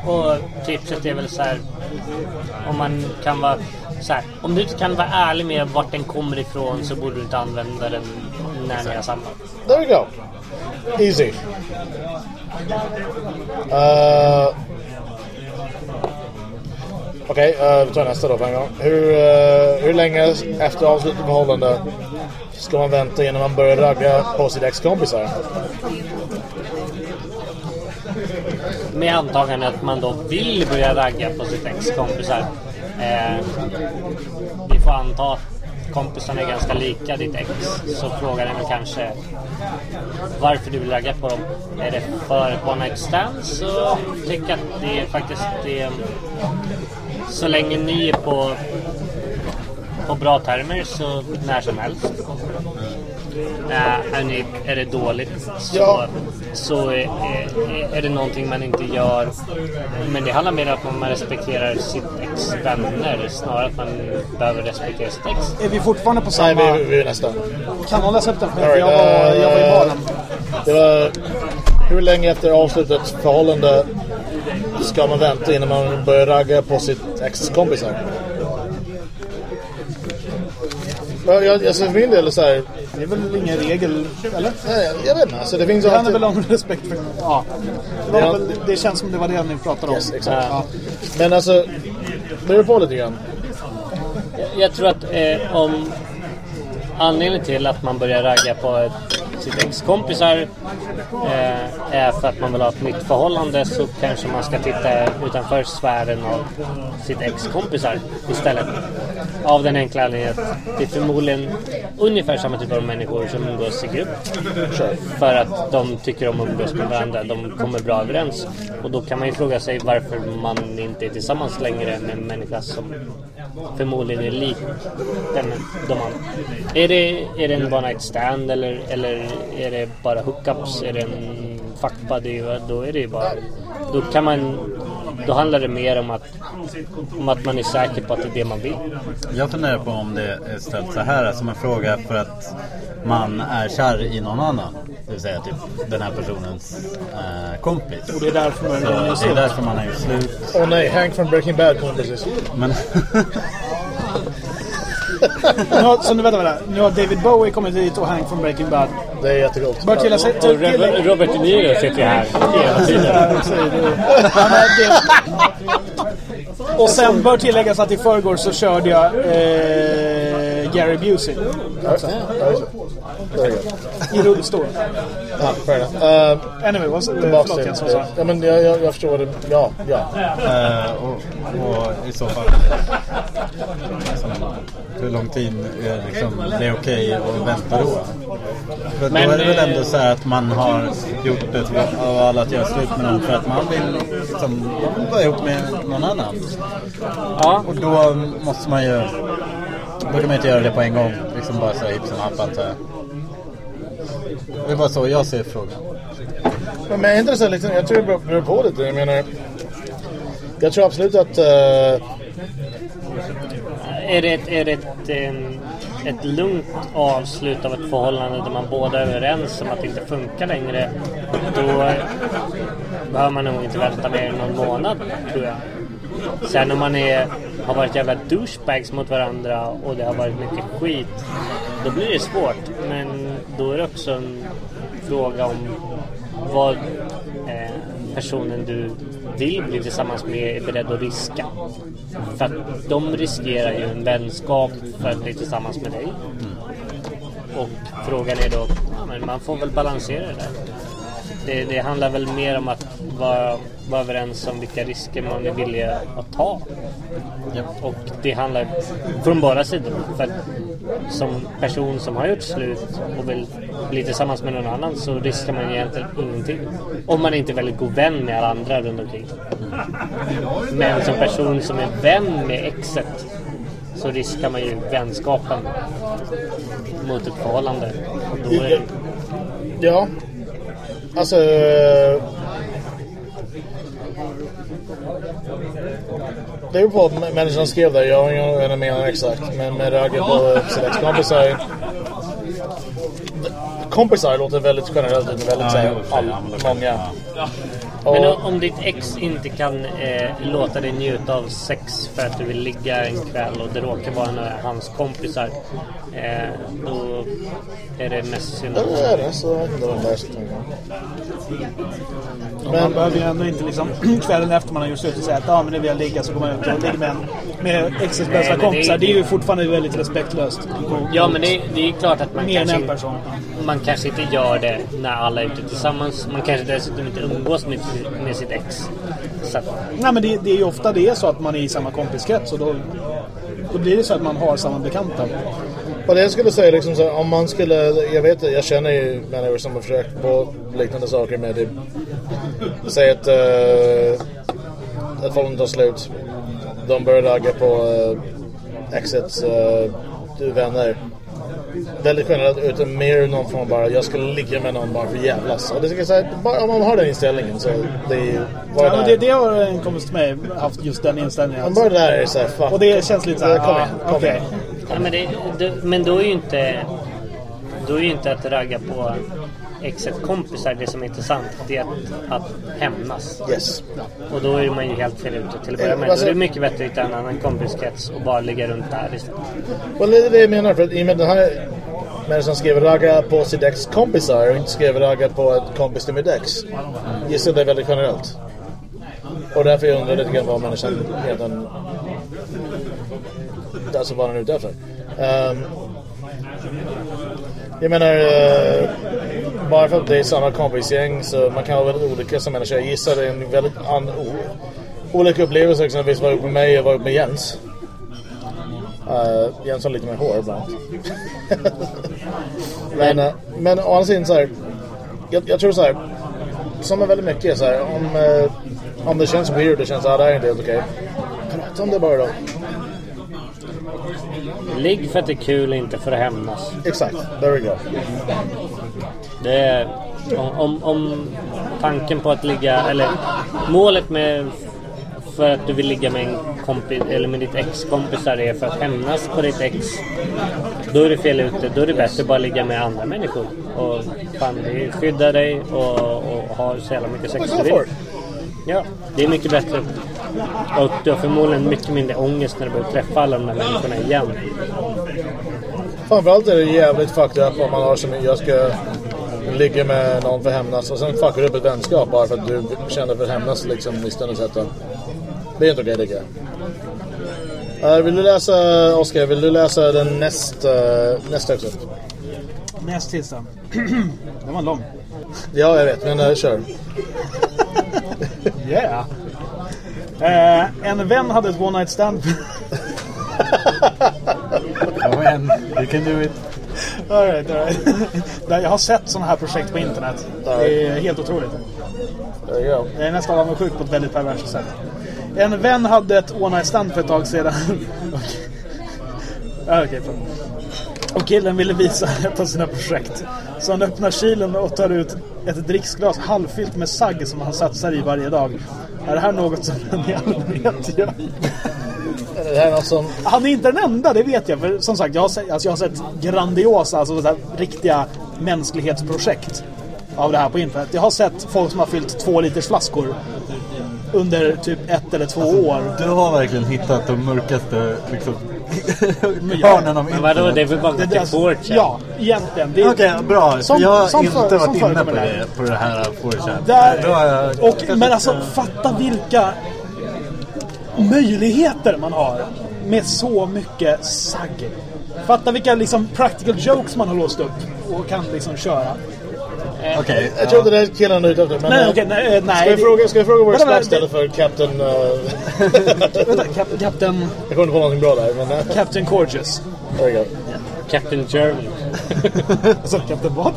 Och tipset är väl så här. Om man kan vara så här. Om du inte kan vara ärlig med vart den kommer ifrån så borde du inte använda den när ni har samlat. There we go. Easy. Uh, Okej, eh, vi tar nästa då på en gång. Hur, eh, hur länge efter avslutat förhållande ska man vänta innan man börjar ragga på sina ex-kompisar? Med antagande att man då vill börja ragga på sitt ex-kompisar. Eh, vi får anta att kompisarna är ganska lika ditt ex. Så frågan är väl kanske varför du vill ragga på dem. Är det för one-night-stands? så tycker att det är faktiskt det, så länge ni är på, på bra termer så när som helst. Eh, är, ni, är det dåligt så, Ja. så är, är, är det någonting man inte gör. Men det handlar mer om att man respekterar sitt ex vänner snarare att man behöver respektera sitt ex. Är vi fortfarande på Nej, samma... vi, vi är nästa. Kan någon läsa upp den? För right, jag, var, jag var i eh, baren. Det var, hur länge efter avslutat förhållande ska man vänta innan man börjar ragga på sitt ex-kompisar? Ja, Jag, alltså för min del så här, Det är väl ingen regel, eller? nej, jag vet inte. Alltså det finns Det handlar väl om respekt för... Ja. Det, var Ja. väl, det känns som det var det ni pratade om. Yes, exakt. Ja. Men alltså, det beror på lite grann. Jag, jag tror att eh, om anledningen till att man börjar ragga på ett, sitt ex-kompisar eh, är för att man vill ha ett nytt förhållande så kanske man ska titta utanför sfären av sitt ex-kompisar istället. Av den enkla anledningen att det är förmodligen ungefär samma typ av människor som umgås i grupp. För att de tycker om att umgås med varandra. De kommer bra överens. Och då kan man ju fråga sig varför man inte är tillsammans längre med en människa som förmodligen är lik den de andra. Är det, är det en one night stand eller, eller är det bara hookups? Är det en fuck buddy? Då är det ju bara... Då kan man... Då handlar det mer om att, om att man är säker på att det är det man vill. Jag funderar på om det är ställt så här som en fråga för att man är kär i någon annan. Det vill säga typ den här personens eh, kompis. Och det är därför man Så är det är slut. därför man är slut. Åh nej, Hank från Breaking Bad kommer precis. Men [laughs] Nu har, så nu, vänta, vänta. Nu har David Bowie kommit hit och Hank från Breaking Bad. Det är jättegott. Bör till, Och Robert, Robert De Niro sitter här hela tiden. Och sen bör tilläggas att i förrgår så körde jag eh, Gary Busey i rullstol. Ja, fair enough. Uh, Anyway, vad, eh, tillbaks förlåt. Jens, vad sa du? Ja, men jag, jag, jag förstår vad det... Ja, ja. eh, och, och i så fall hur lång tid är liksom, det är okej att vänta då? För Men, då är det väl eh, ändå så här att man har gjort det av alla att göra slut med någon för att man vill liksom, vara ihop med någon annan. Ja, Och då måste man ju... Då kan man inte göra det på en gång. Liksom bara säga hipp som happ det här. Det är bara så jag ser frågan. Men är inte det så här liksom, jag tror det beror- på lite. Jag menar, jag tror absolut att... eh, är det ett, är det ett, ett lugnt avslut av ett förhållande där man båda är överens om att det inte funkar längre. Då behöver man nog inte vänta mer än någon månad, tror jag. Sen om man är, har varit jävla douchebags mot varandra och det har varit mycket skit. Då blir det svårt. Men då är det också en fråga om vad eh, personen du vill bli tillsammans med är beredd att riska. För att de riskerar ju en vänskap för att bli tillsammans med dig. Och frågan är då, ja, men man får väl balansera det där. Det, det handlar väl mer om att vara, vara överens om vilka risker man är villig att ta. Och det handlar från båda sidor. För som person som har gjort slut och vill bli tillsammans med någon annan så riskar man egentligen ingenting. Om man inte är väldigt god vän med alla andra runt omkring. Men som person som är vän med exet så riskar man ju vänskapen mot ett förhållande. Är, Ja. Alltså... Eh, det är ju på att människan skrev det. Jag har ingen aning vad jag menar exakt. Men med ragget på sin ex-kompisar. Kompisar låter väldigt generellt. Väldigt Ja, så all, många. Ja. Och, om- om ditt ex inte kan eh, låta dig njuta av sex för att du vill ligga en kväll och det råkar vara en av hans kompisar. Eh, då är det mest synd om det är det. Så där ska tänka. Man Men behöver ju ändå inte liksom [clears throat] kvällen efter man har gjort slut och säga att ja, men nu vill jag ligga så går man ut och ligger med, en, med exets bästa men det är- kompisar. Det är ju fortfarande väldigt respektlöst. Ja men det, det är klart att man Mer än kanske, en person. man kanske inte gör det när alla är ute tillsammans. Man kanske dessutom inte umgås med, med sitt ex. Så att, Nej, men det, det är ju ofta det är så att man är i samma kompiskrets och då, då blir det så att man har samma bekanta. Vad jag skulle säga liksom så här, om man skulle, jag vet jag känner ju människor som har försökt på liknande saker med det. Säg att uh, ett förhållande tar slut. De börjar ragga på uh, exets uh, vänner. Väldigt generellt utan mer någon form av bara jag skulle ligga med någon bara för jävlas. Och det ska jag säga, bara, om man har den inställningen så det är ju... bara Ja, men det, det har en kompis till mig haft just den inställningen. Men bara där är det såhär, fuck. Och det känns lite såhär, Ja, kom ja, igen, kom igen. ja, men, det, det, men då är ju inte då är ju inte att ragga på exet kompisar det som är intressant. Det är att, att hämnas. Yes. Och då är man ju helt fel ute till att börja med. Alltså- Då är det mycket bättre att hitta en annan kompiskrets och bara ligga runt där istället. Och det är det jag menar, för att i och med den här människan skrev ragga på sitt ex kompisar och inte skrev ragga på ett kompis till mitt ex. Gissar det är väldigt generellt. Och därför jag undrar lite grann vad människan egentligen... Alltså vad han är ute efter. Ehm, jag menar, eh, bara för att det är samma kompisgäng så man kan ha väldigt olika som människa. Jag gissar det är en väldigt an, o, olika upplevelser. Exempelvis var uppe med mig och var uppe med Jens. Uh, Jens har lite mer hår ibland. [laughs] men, eh, men å andra sidan så här. Jag, jag tror så här. Som är väldigt mycket så här. Om, eh, om det känns weird och känns att det här är inte helt okej. Prata om det bara då. Ligg för att det är kul, inte för att hämnas. Exakt. There we go. Det är, om, om, tanken på att ligga, eller målet med för att du vill ligga med en kompis eller med ditt ex-kompisar är för att hämnas på ditt ex. Då är du fel ute. Då är det bättre att bara ligga med andra människor. Och fan, det skyddar dig och, och har så jävla mycket sex du vill. Ja, det är mycket bättre. Och du har förmodligen mycket mindre ångest när du börjar träffa alla de där människorna igen. Framförallt är det jävligt fucked up om man har som jag ska ligga med någon för hämnas och sen fuckar du upp ett vänskap bara för att du känner för att hämnas liksom istället för att Det är inte okej tycker jag. Eh, vill du läsa, Oskar, vill du läsa den näst, uh, nästa också? Näst sista. [clears throat] Den var lång. Ja, jag vet, men uh, kör. [laughs] Yeah. Eh, en vän hade ett one night stand. [laughs] Kom igen, you can do it. All right, all right. Jag har sett sådana här projekt på internet. Det är helt otroligt. There you go. Jag är nästan avundsjuk på ett väldigt perverst sätt. En vän hade ett one stand för ett tag sedan. [laughs] Okej. Fan. och killen ville visa ett av sina projekt. Så han öppnar kylen och tar ut ett dricksglas halvfyllt med sagg som han satsar i varje dag. Är det här något som män i allmänhet gör? Det här är något som... Han är inte den enda, det vet jag. För som sagt, jag har sett, alltså jag har sett grandiosa, alltså så här, riktiga mänsklighetsprojekt av det här på internet. Jag har sett folk som har fyllt två liters flaskor under typ ett eller två år. Du har verkligen hittat de mörkaste liksom, [laughs] ja. hörnen av Men vadå, internet. det är väl bara Det, till det, alltså, 4chan? ja, egentligen. Okej, bra. Som- jag har som inte för- varit inne på det, på det här 4chan. Där, Då har jag- och, men alltså fatta vilka möjligheter man har med så mycket sagg. Fatta vilka liksom practical jokes man har låst upp och kan liksom köra. Okej. Jag tror inte det är killen du är ute efter. Nej, eh, okej, nej, eh, nej. Ska vi det- fråga, ska vi fråga vår expert istället för Captain... Uh, [laughs] Vänta, Cap, Captain, jag kommer inte på någonting bra där, men... Uh, Captain Gorgeous. there you go. Captain German. Alltså, [laughs] Captain vad?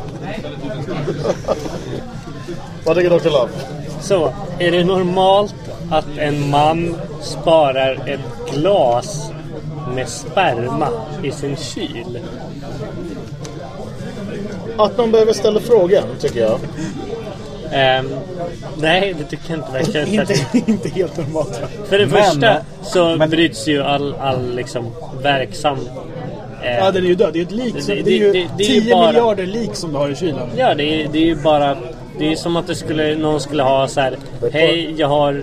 Vad tycker Dr. Love? Så, är det normalt att en man sparar ett glas med sperma i sin kyl? Att man behöver ställa frågan, tycker jag. Ehm, nej, det tycker jag inte verkar Inte, [laughs] inte helt normalt. För det Men- första så men- bryts ju all, all liksom verksam... eh, Ja, den är ju död. Det är ett lik. Det- som- det- Det är ju det- det är ju 10 bara- miljarder lik som du har i kylen. Ja, det är, det är ju bara... Det är som att det skulle, någon skulle ha så här. Hej, jag har eh,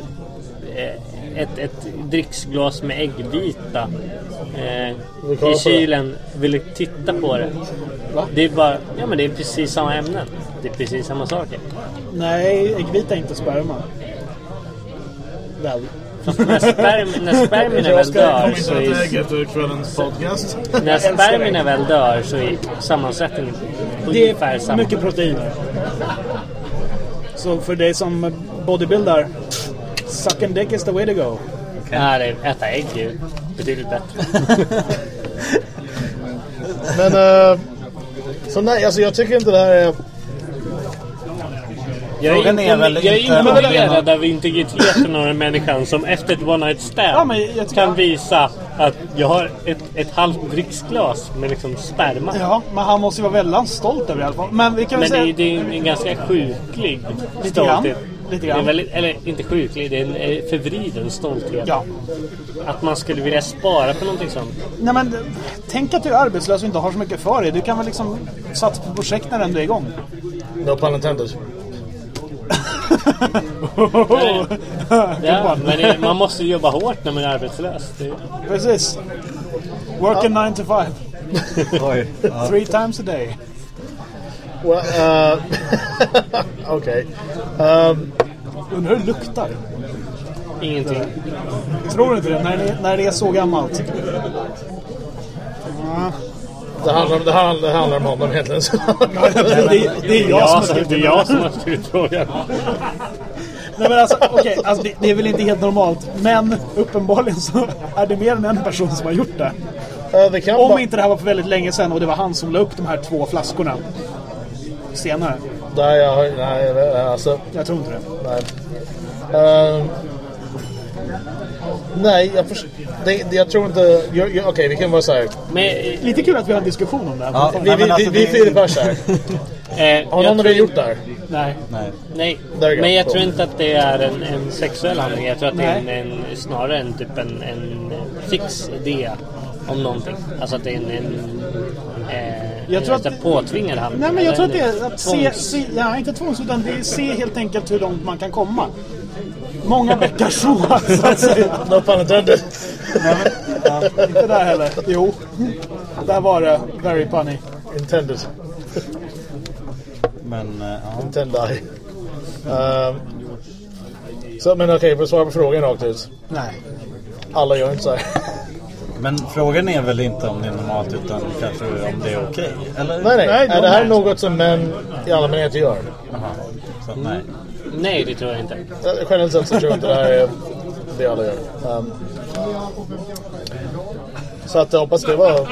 ett, ett dricksglas med äggvita eh, i kylen. Vill du titta på det? Va? Det är bara... Ja, men det är precis samma ämnen. Det är precis samma saker. Nej, äggvita är inte sperma. Väl? När, sperm, när spermierna väl dör så är, efter kvällens podcast. när spermierna väl dör så är sammansättningen Det ungefär är samma. mycket proteiner. Så för dig som bodybuildar, suck and dick is the way to go. Ja, det är, äta ägg är ju betydligt bättre. [laughs] Men... Uh, så nej, alltså jag tycker inte det här är... Jag är, är väl jag är inte det imponerad av integriteten av en människan som efter ett one night stand Ja, men jag kan visa att jag har ett, ett halvt dricksglas med liksom sperma. Ja, men han måste ju vara väldigt stolt över det i alla fall. Men vi kan Men det säga... är, det är en ganska sjuklig stolthet. Lite Det är grann. väldigt, eller inte sjuklig, det är en eh, förvriden stolthet. Ja. Att man skulle vilja spara på någonting sånt. Nej men tänk att du är arbetslös och inte har så mycket för dig. Du kan väl liksom satsa på projekt när ändå är igång. No pun intended. Ja, men det, man måste jobba hårt när man är arbetslös. Det, Precis. Working 9 to 5. Oj. Ja. Three times a day. Well, uh, [laughs] Okej. Um, Undrar hur det luktar. ingenting. Tror du inte det? När det, när det är så gammalt. det, handlar, om- det, handlar, det handlar om honom egentligen. [laughs] Det, det är jag som har skrivit det är jag som har skrivit frågan. Nej men alltså, okej, alltså det, det är väl inte helt normalt. Men uppenbarligen så är det mer än en person som har gjort det. Det kan Om inte det här var för väldigt länge sedan och det var han som la upp de här två flaskorna. Senare. Nej, jag. Nej, alltså... Jag tror inte det. Nej. Ehm, nej, jag, det, det, jag tror inte... Okej, vi kan vara så här. Men, Lite kul att vi har en diskussion om det här. Ja, Vi, Nej, vi, men alltså, vi, vi det- fyra pers här. [laughs] eh, Har någon av er gjort det här? Nej. Nej. Nej, men jag tror inte att det är en, en sexuell handling. Jag tror att det är en, Nej. en, snarare en, typ en, en fix idé om någonting. Alltså att det är en, en, eh, Jag tror en att- påtvingad handling. Nej men jag tror att det är att se, se ja, inte tvångs utan det är se helt enkelt hur långt man kan komma. Många bäckar små [laughs] så att säga. No pun intended. Nej, men, ja, inte där heller. Jo, där var det very funny. intended. Men eh, ja. Intended. Um, så, men okej, för att svara på frågan rakt ut. Nej. Alla gör inte så här. Men frågan är väl inte om det är normalt utan kanske om det är okej? Eller? Nej, nej. Nej, är de det här är- något som män i allmänhet gör? Aha. Så, nej. Nej, det tror jag inte. Eh, Generellt sett så tror jag inte det här är det alla gör. Um, så att jag hoppas det var...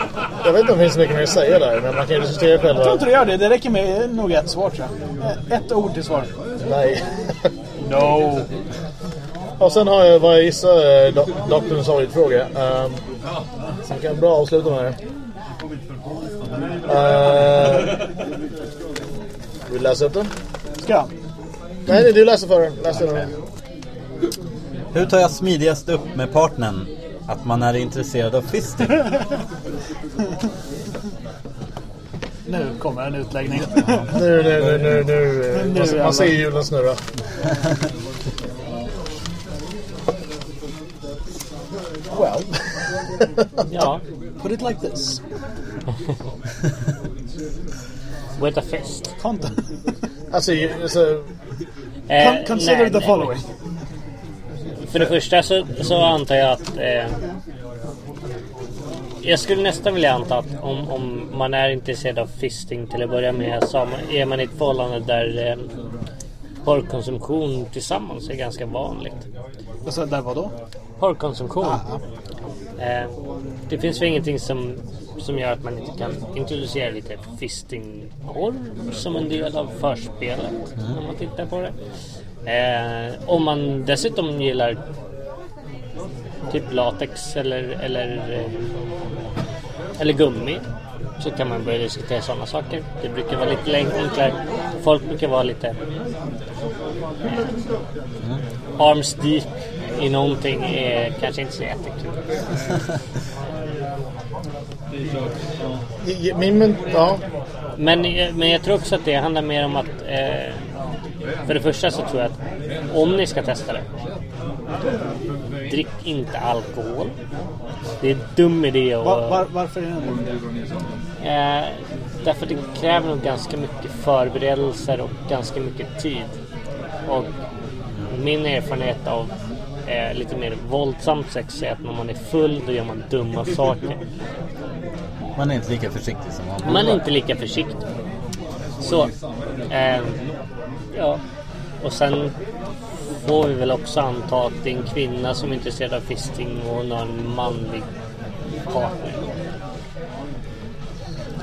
Jag vet inte om det finns så mycket mer att säga där, men man kan ju diskutera Jag tror själva... inte det gör det. Det räcker med nog ett svar tror jag. Ett ord till svar. Nej. No. Och sen har jag vad jag gissar doktorns favoritfråga. Um, så kan bra avsluta med det. Uh, vill du läsa upp den? Ska jag? Nej, du läser för den. Läs den. Hur tar jag smidigast upp med partnern att man är intresserad av fisting? Nu kommer en utläggning. Nu, nu, nu, nu, nu. Nu Man, man ser hjulen snurra. Well. Ja, Put it like this. with a fist. Content. Alltså, alltså Eh, Con- consider nej, the nej. following. För det första så, så antar jag att... Eh, jag skulle nästan vilja anta att om, om man är intresserad av fisting till att börja med så är man i ett förhållande där eh, porrkonsumtion tillsammans är ganska vanligt. Alltså, där var då? Porrkonsumtion. Eh, Eh, det finns väl ingenting som, som gör att man inte kan introducera lite fistingporr som en del av förspelet när man tittar på det. Eh, om man dessutom gillar typ latex eller, eller, eh, eller gummi så kan man börja diskutera sådana saker. Det brukar vara lite enklare. Folk brukar vara lite eh, arms deep i någonting är kanske inte så jättekul. [laughs] Min, men, ja. Men, men jag tror också att det handlar mer om att eh, för det första så tror jag att om ni ska testa det drick inte alkohol. Det är en dum idé att... Var, var, varför är det det? Eh, därför det kräver nog ganska mycket förberedelser och ganska mycket tid. Och min erfarenhet av eh, lite mer våldsamt sex är att när man är full då gör man dumma saker. Man är inte lika försiktig som man Man är inte lika försiktig. Så, eh, ja. Och sen får vi väl också anta att det är en kvinna som är intresserad av fisting och hon har en manlig partner.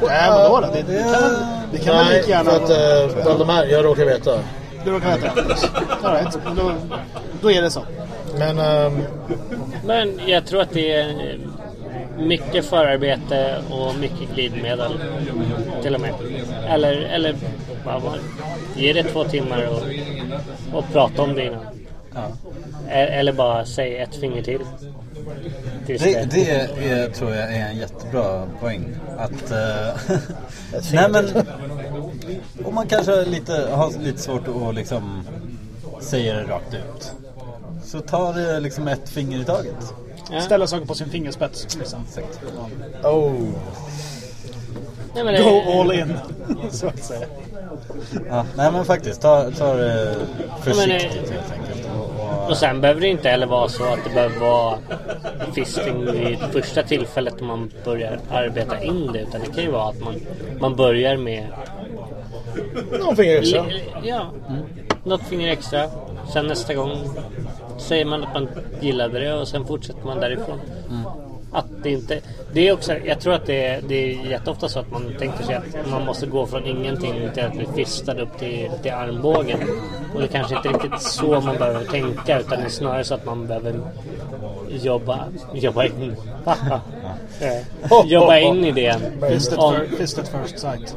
Nej, men då? Det, det kan, väl- det kan väl Nej, lika gärna... för att uh, Valdemar, jag råkar veta. Du råkar veta. All right. då, då är det så. Men ehm, Men jag tror att det är mycket förarbete och mycket glidmedel. Till och med. Eller, eller var det? Ge det två timmar och, och prata om det innan. Ja. Eller bara säg ett finger till. Det, det är, tror jag är en jättebra poäng. Att... eh, [laughs] nej men... Om man kanske lite, har lite svårt att liksom säga det rakt ut. Så ta det liksom ett finger i taget. Ja. Ställa saker på sin fingerspets. Liksom. Exakt. oh. Nej, men det- Go all in. [laughs] så att säga. Ja, nej men faktiskt, ta, ta det försiktigt eh, helt enkelt. Och, och, Och sen behöver det inte heller vara så att det behöver vara fisting vid första tillfället när man börjar arbeta in det. Utan det kan ju vara att man, man börjar med Någon finger extra. ja, något finger extra. Sen nästa gång säger man att man gillade det och sen fortsätter man därifrån. Att det inte, det är också, jag tror att det är, det är jätteofta så att man tänker sig att man måste gå från ingenting till att bli fistad upp till, till armbågen. Och det är kanske inte riktigt så man behöver tänka utan det är snarare så att man behöver jobba, jobba in, [laughs] Eh, jobba in idén. Fist at, Om, fir- fist at first sight.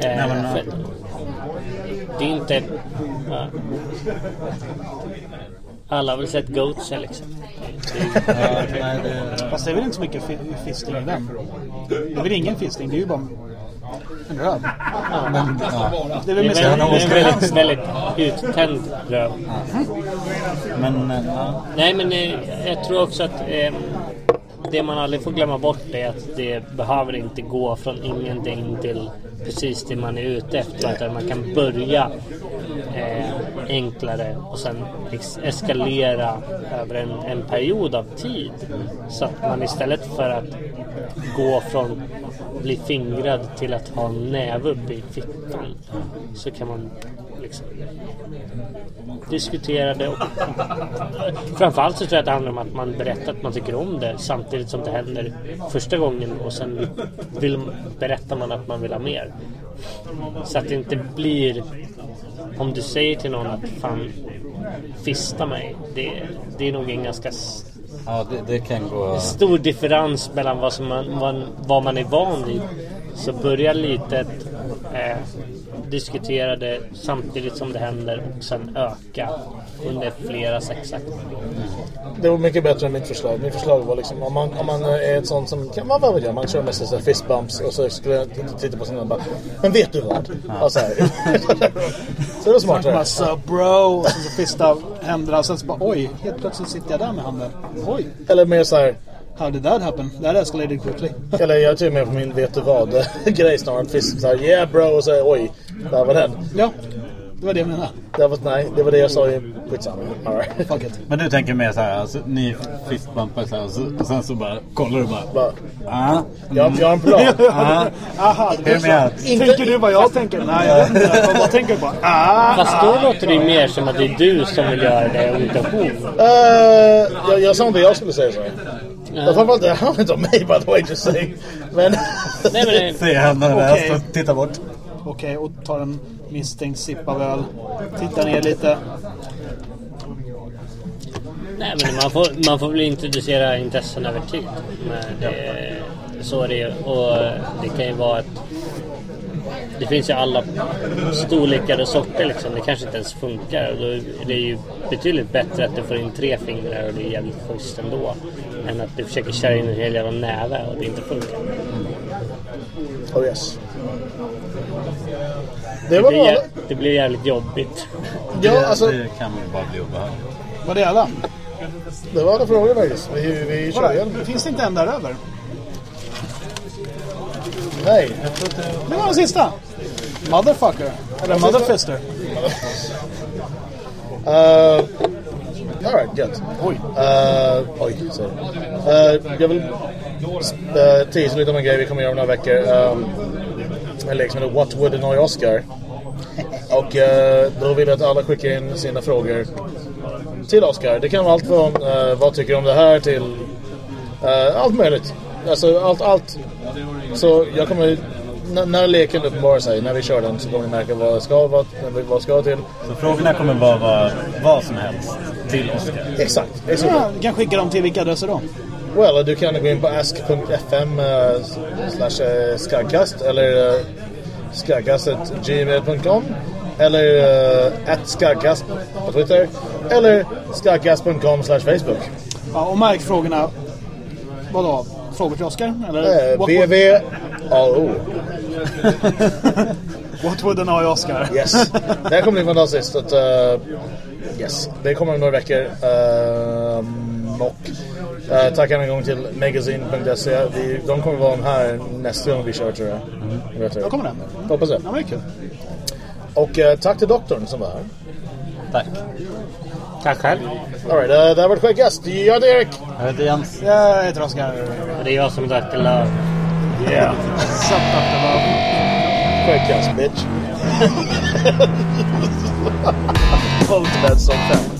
eh, det är inte... Ja. Alla har väl sett Goats liksom. Ja, nej, det, Fast det är väl inte så mycket fi- fisting i den. Det är väl ingen fisting, det är ju bara en röv. men, ja. Det är väl mest nog väldigt, väldigt, uttänd röv. men eh, ja. Nej, men eh, jag tror också att eh, det man aldrig får glömma bort är att det behöver inte gå från ingenting till precis det man är ute efter. Utan man kan börja eh, enklare och sen eskalera över en, en period av tid. Så att man istället för att gå från bli fingrad till att ha en näve uppe i fittan så kan man liksom diskutera det och framförallt så tror jag att det handlar om att man berättar att man tycker om det samtidigt som det händer första gången och sen vill, berättar man att man vill ha mer. Så att det inte blir om du säger till någon att fan fista mig. Det, det är nog en ganska ja det, det kan gå... stor differens mellan vad, som man, man, vad man är van vid. Så börja litet, eh, diskutera det samtidigt som det händer och sen öka under flera sexakter. Det var mycket bättre än mitt förslag. Mitt förslag var liksom om man, om man är ett sånt som, kan man vad jag, man kör med sig så fist bumps och så skulle jag titta på sin och bara, men vet du vad? Ja. så, här. [laughs] så det var Man smartare. bara sup bro och sen så fista händerna och sen så bara oj, helt plötsligt sitter jag där med handen. Oj, Eller mer så här, how did that happen? That escalated quickly. [laughs] eller jag tror mer på min vet du vad grej snarare än fist. Så här, yeah bro och så oj, där var den. Ja, Det var det jag menade. Det var, nej, det var det jag sa i... Skitsamma. All right. Fuck it. Men du tänker mer så här, alltså, ni fistbumpar så här och, så, och sen så bara kollar du bara. Bara, Ah, jag, jag har en plan. [laughs] ah, Aha, det är du med? Tänker du vad jag tänker? Nej, jag vet inte. Jag bara tänker bara... Ah, Fast då låter det mer som att det är du som vill göra det och inte hon. Uh, jag, jag sa inte jag skulle säga så. Ja. Framförallt det handlar inte om mig by the way, just saying. Men... Nej men det, Säger han när Okej. okay. tittar bort. Okej, och tar en misstänkt sipp av öl. Tittar ner lite. nej, men man, får, man får väl introducera intressen över tid. Men det, så är det ju. Och det kan ju vara att det finns ju alla storlekar och sorter liksom. Det kanske inte ens funkar. Då är det ju betydligt bättre att du får in tre fingrar och det är jävligt schysst ändå. Än att du försöker köra in en hel jävla näve och det inte funkar. Oh yes. Det Det var blir, jä- det blir jävligt jobbigt. Ja, alltså, Det kan ju bara bli obehagligt. Var det alla? det var alla frågor faktiskt. Vi, vi kör igen. Finns det inte en där över? Nej. Det var den sista. Motherfucker. Eller motherfister. Uh, Alright, gött. Oj. Uh, oj, sorry. Uh, jag vill uh, teasa lite om en grej vi kommer göra om några veckor. Um, en lek som heter What would annoy Oscar? Och uh, då vill jag att alla skickar in sina frågor till Oscar. Det kan vara allt från uh, vad tycker du om det här till uh, allt möjligt. Alltså allt, allt. Så jag kommer, när leken uppenbarar sig, när vi kör den så kommer ni märka vad det ska vara, vad det ska till. Så frågorna kommer vara vad, vad som helst till Oscar. Exakt. exakt. Ja, du kan skicka dem till vilka adresser då? Well, du kan gå in på ask.fm uh, slash uh, skaggkast eller uh, skaggkast.gmail.com eller uh, at skaggkast på Twitter eller skaggkast.com slash Facebook. Ja, och märk frågorna. Vadå? Frågor till Oscar? Eller? Uh, what, BV AO. what would annoy Oscar? Yes. Det här kommer bli fantastiskt. Att, uh, yes. Det kommer om några veckor. Um, och uh, tack än en gång till magazine.se. Vi- De kommer vara här nästa gång vi kör tror jag. Vet du. Då kommer den. Hoppas det. Ja, men kul. Och eh, tack till doktorn som var här. Tack. Tack själv. All right, uh, det här var ett skäggast. Jag heter Erik. Jag heter Jens. Jag heter Oscar. Det är jag som drack Love. Yeah. Sup Dr. Love. Bitch. [laughs] Ultimate som fan.